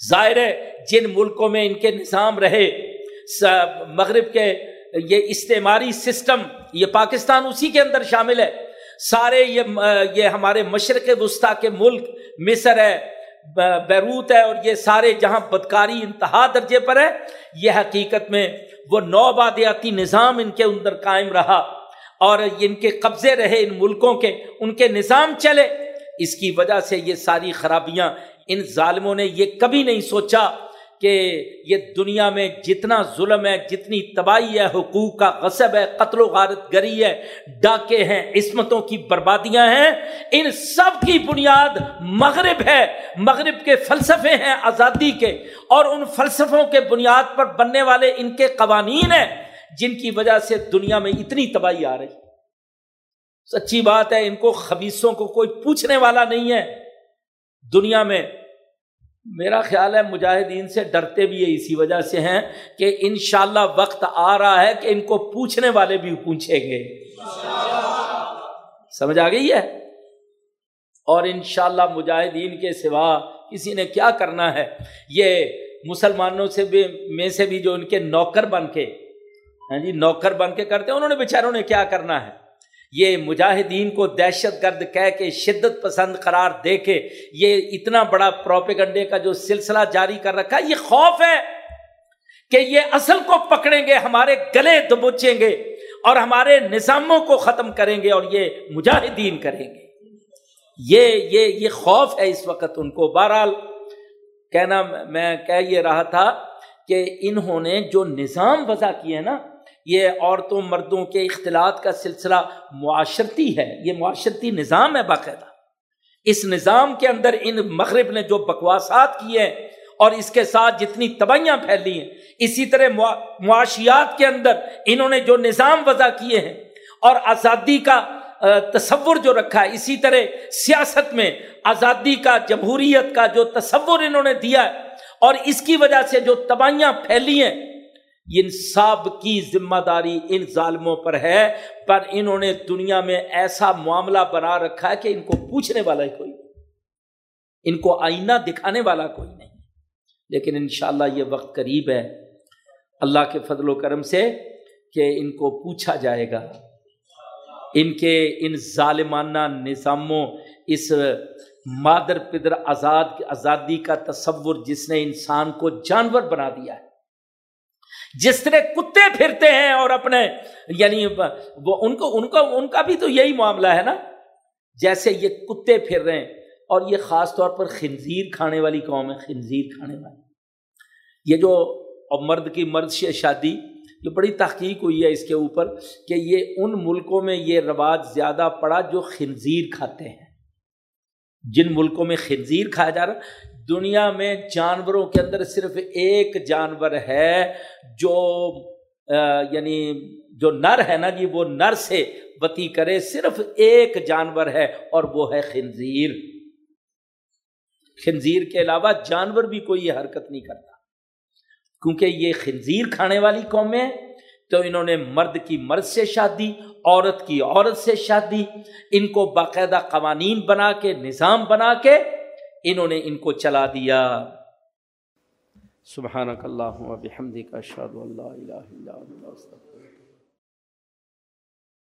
ظاہر ہے، جن ملکوں میں ان کے نظام رہے مغرب کے یہ استعماری سسٹم، یہ پاکستان اسی کے اندر شامل ہے۔ سارے یہ یہ ہمارے مشرق وسطی کے ملک مصر ہے بیروت ہے، اور یہ سارے جہاں بدکاری انتہا درجے پر ہے، یہ حقیقت میں وہ نو بادیاتی نظام ان کے اندر قائم رہا۔ اور ان کے قبضے رہے ان ملکوں کے، ان کے نظام چلے۔ اس کی وجہ سے یہ ساری خرابیاں ان ظالموں نے یہ کبھی نہیں سوچا کہ یہ دنیا میں جتنا ظلم ہے، جتنی تباہی ہے، حقوق کا غصب ہے، قتل و غارت گری ہے، ڈاکے ہیں، عصمتوں کی بربادیاں ہیں، ان سب کی بنیاد مغرب ہے۔ مغرب کے فلسفے ہیں آزادی کے، اور ان فلسفوں کے بنیاد پر بننے والے ان کے قوانین ہیں، جن کی وجہ سے دنیا میں اتنی تباہی آ رہی۔ سچی بات ہے، ان کو خبیصوں کو کوئی پوچھنے والا نہیں ہے۔ دنیا میں میرا خیال ہے مجاہدین سے ڈرتے بھی ہے اسی وجہ سے ہیں کہ انشاءاللہ وقت آ رہا ہے کہ ان کو پوچھنے والے بھی پوچھیں گے۔ سمجھ آ گئی ہے؟ اور انشاءاللہ مجاہدین کے سوا کسی نے کیا کرنا ہے؟ یہ مسلمانوں سے بھی، میں سے بھی جو ان کے نوکر بن کے ہاں جی نوکر بن کے کرتے ہیں، انہوں نے، بیچاروں نے کیا کرنا ہے؟ یہ مجاہدین کو دہشت گرد کہہ کے شدت پسند قرار دے کے یہ اتنا بڑا پروپیگنڈے کا جو سلسلہ جاری کر رکھا یہ خوف ہے کہ یہ اصل کو پکڑیں گے، ہمارے گلے دبوچیں گے اور ہمارے نظاموں کو ختم کریں گے اور یہ مجاہدین کریں گے۔ یہ یہ یہ خوف ہے اس وقت ان کو۔ بہرحال، کہنا، میں کہہ یہ رہا تھا کہ انہوں نے جو نظام وضع کیے نا یہ عورتوں مردوں کے اختلاط کا سلسلہ معاشرتی ہے، یہ معاشرتی نظام ہے باقاعدہ۔ اس نظام کے اندر ان مغرب نے جو بکواسات کیے ہیں اور اس کے ساتھ جتنی تباہیاں پھیلی ہیں، اسی طرح معاشیات کے اندر انہوں نے جو نظام وضع کیے ہیں اور آزادی کا تصور جو رکھا ہے، اسی طرح سیاست میں آزادی کا، جمہوریت کا جو تصور انہوں نے دیا ہے اور اس کی وجہ سے جو تباہیاں پھیلی ہیں ان سب کی ذمہ داری ان ظالموں پر ہے، پر انہوں نے دنیا میں ایسا معاملہ بنا رکھا ہے کہ ان کو پوچھنے والا ہی کوئی ان کو آئینہ دکھانے والا کوئی نہیں۔ لیکن انشاءاللہ یہ وقت قریب ہے۔ اللہ کے فضل و کرم سے کہ ان کو پوچھا جائے گا۔ ان کے ان ظالمانہ نظاموں، اس مادر پدر آزاد، آزادی کا تصور جس نے انسان کو جانور بنا دیا ہے جس طرح کتے پھرتے ہیں اور اپنے یعنی وہ ان کو، ان کا ان کا بھی تو یہی معاملہ ہے نا۔ جیسے یہ کتے پھر رہے ہیں، اور یہ خاص طور پر خنزیر کھانے والی قوم ہے، خنزیر کھانے والی۔ یہ جو مرد کی مرد سے شادی، یہ بڑی تحقیق ہوئی ہے اس کے اوپر کہ یہ ان ملکوں میں یہ رواج زیادہ پڑا جو خنزیر کھاتے ہیں۔ جن ملکوں میں خنزیر کھایا جا رہا دنیا میں جانوروں کے اندر صرف ایک جانور ہے جو یعنی جو نر ہے نا جی وہ نر سے بتی کرے صرف ایک جانور ہے اور وہ ہے خنزیر۔ خنزیر کے علاوہ جانور بھی کوئی یہ حرکت نہیں کرتا۔ کیونکہ یہ خنزیر کھانے والی قومیں تو انہوں نے مرد کی مرد سے شادی، عورت کی عورت سے شادی، ان کو باقاعدہ قوانین بنا کے، نظام بنا کے انہوں نے ان کو چلا دیا۔ سبحانک اللہ و بحمدک اشہد اللہ الہ الا اللہ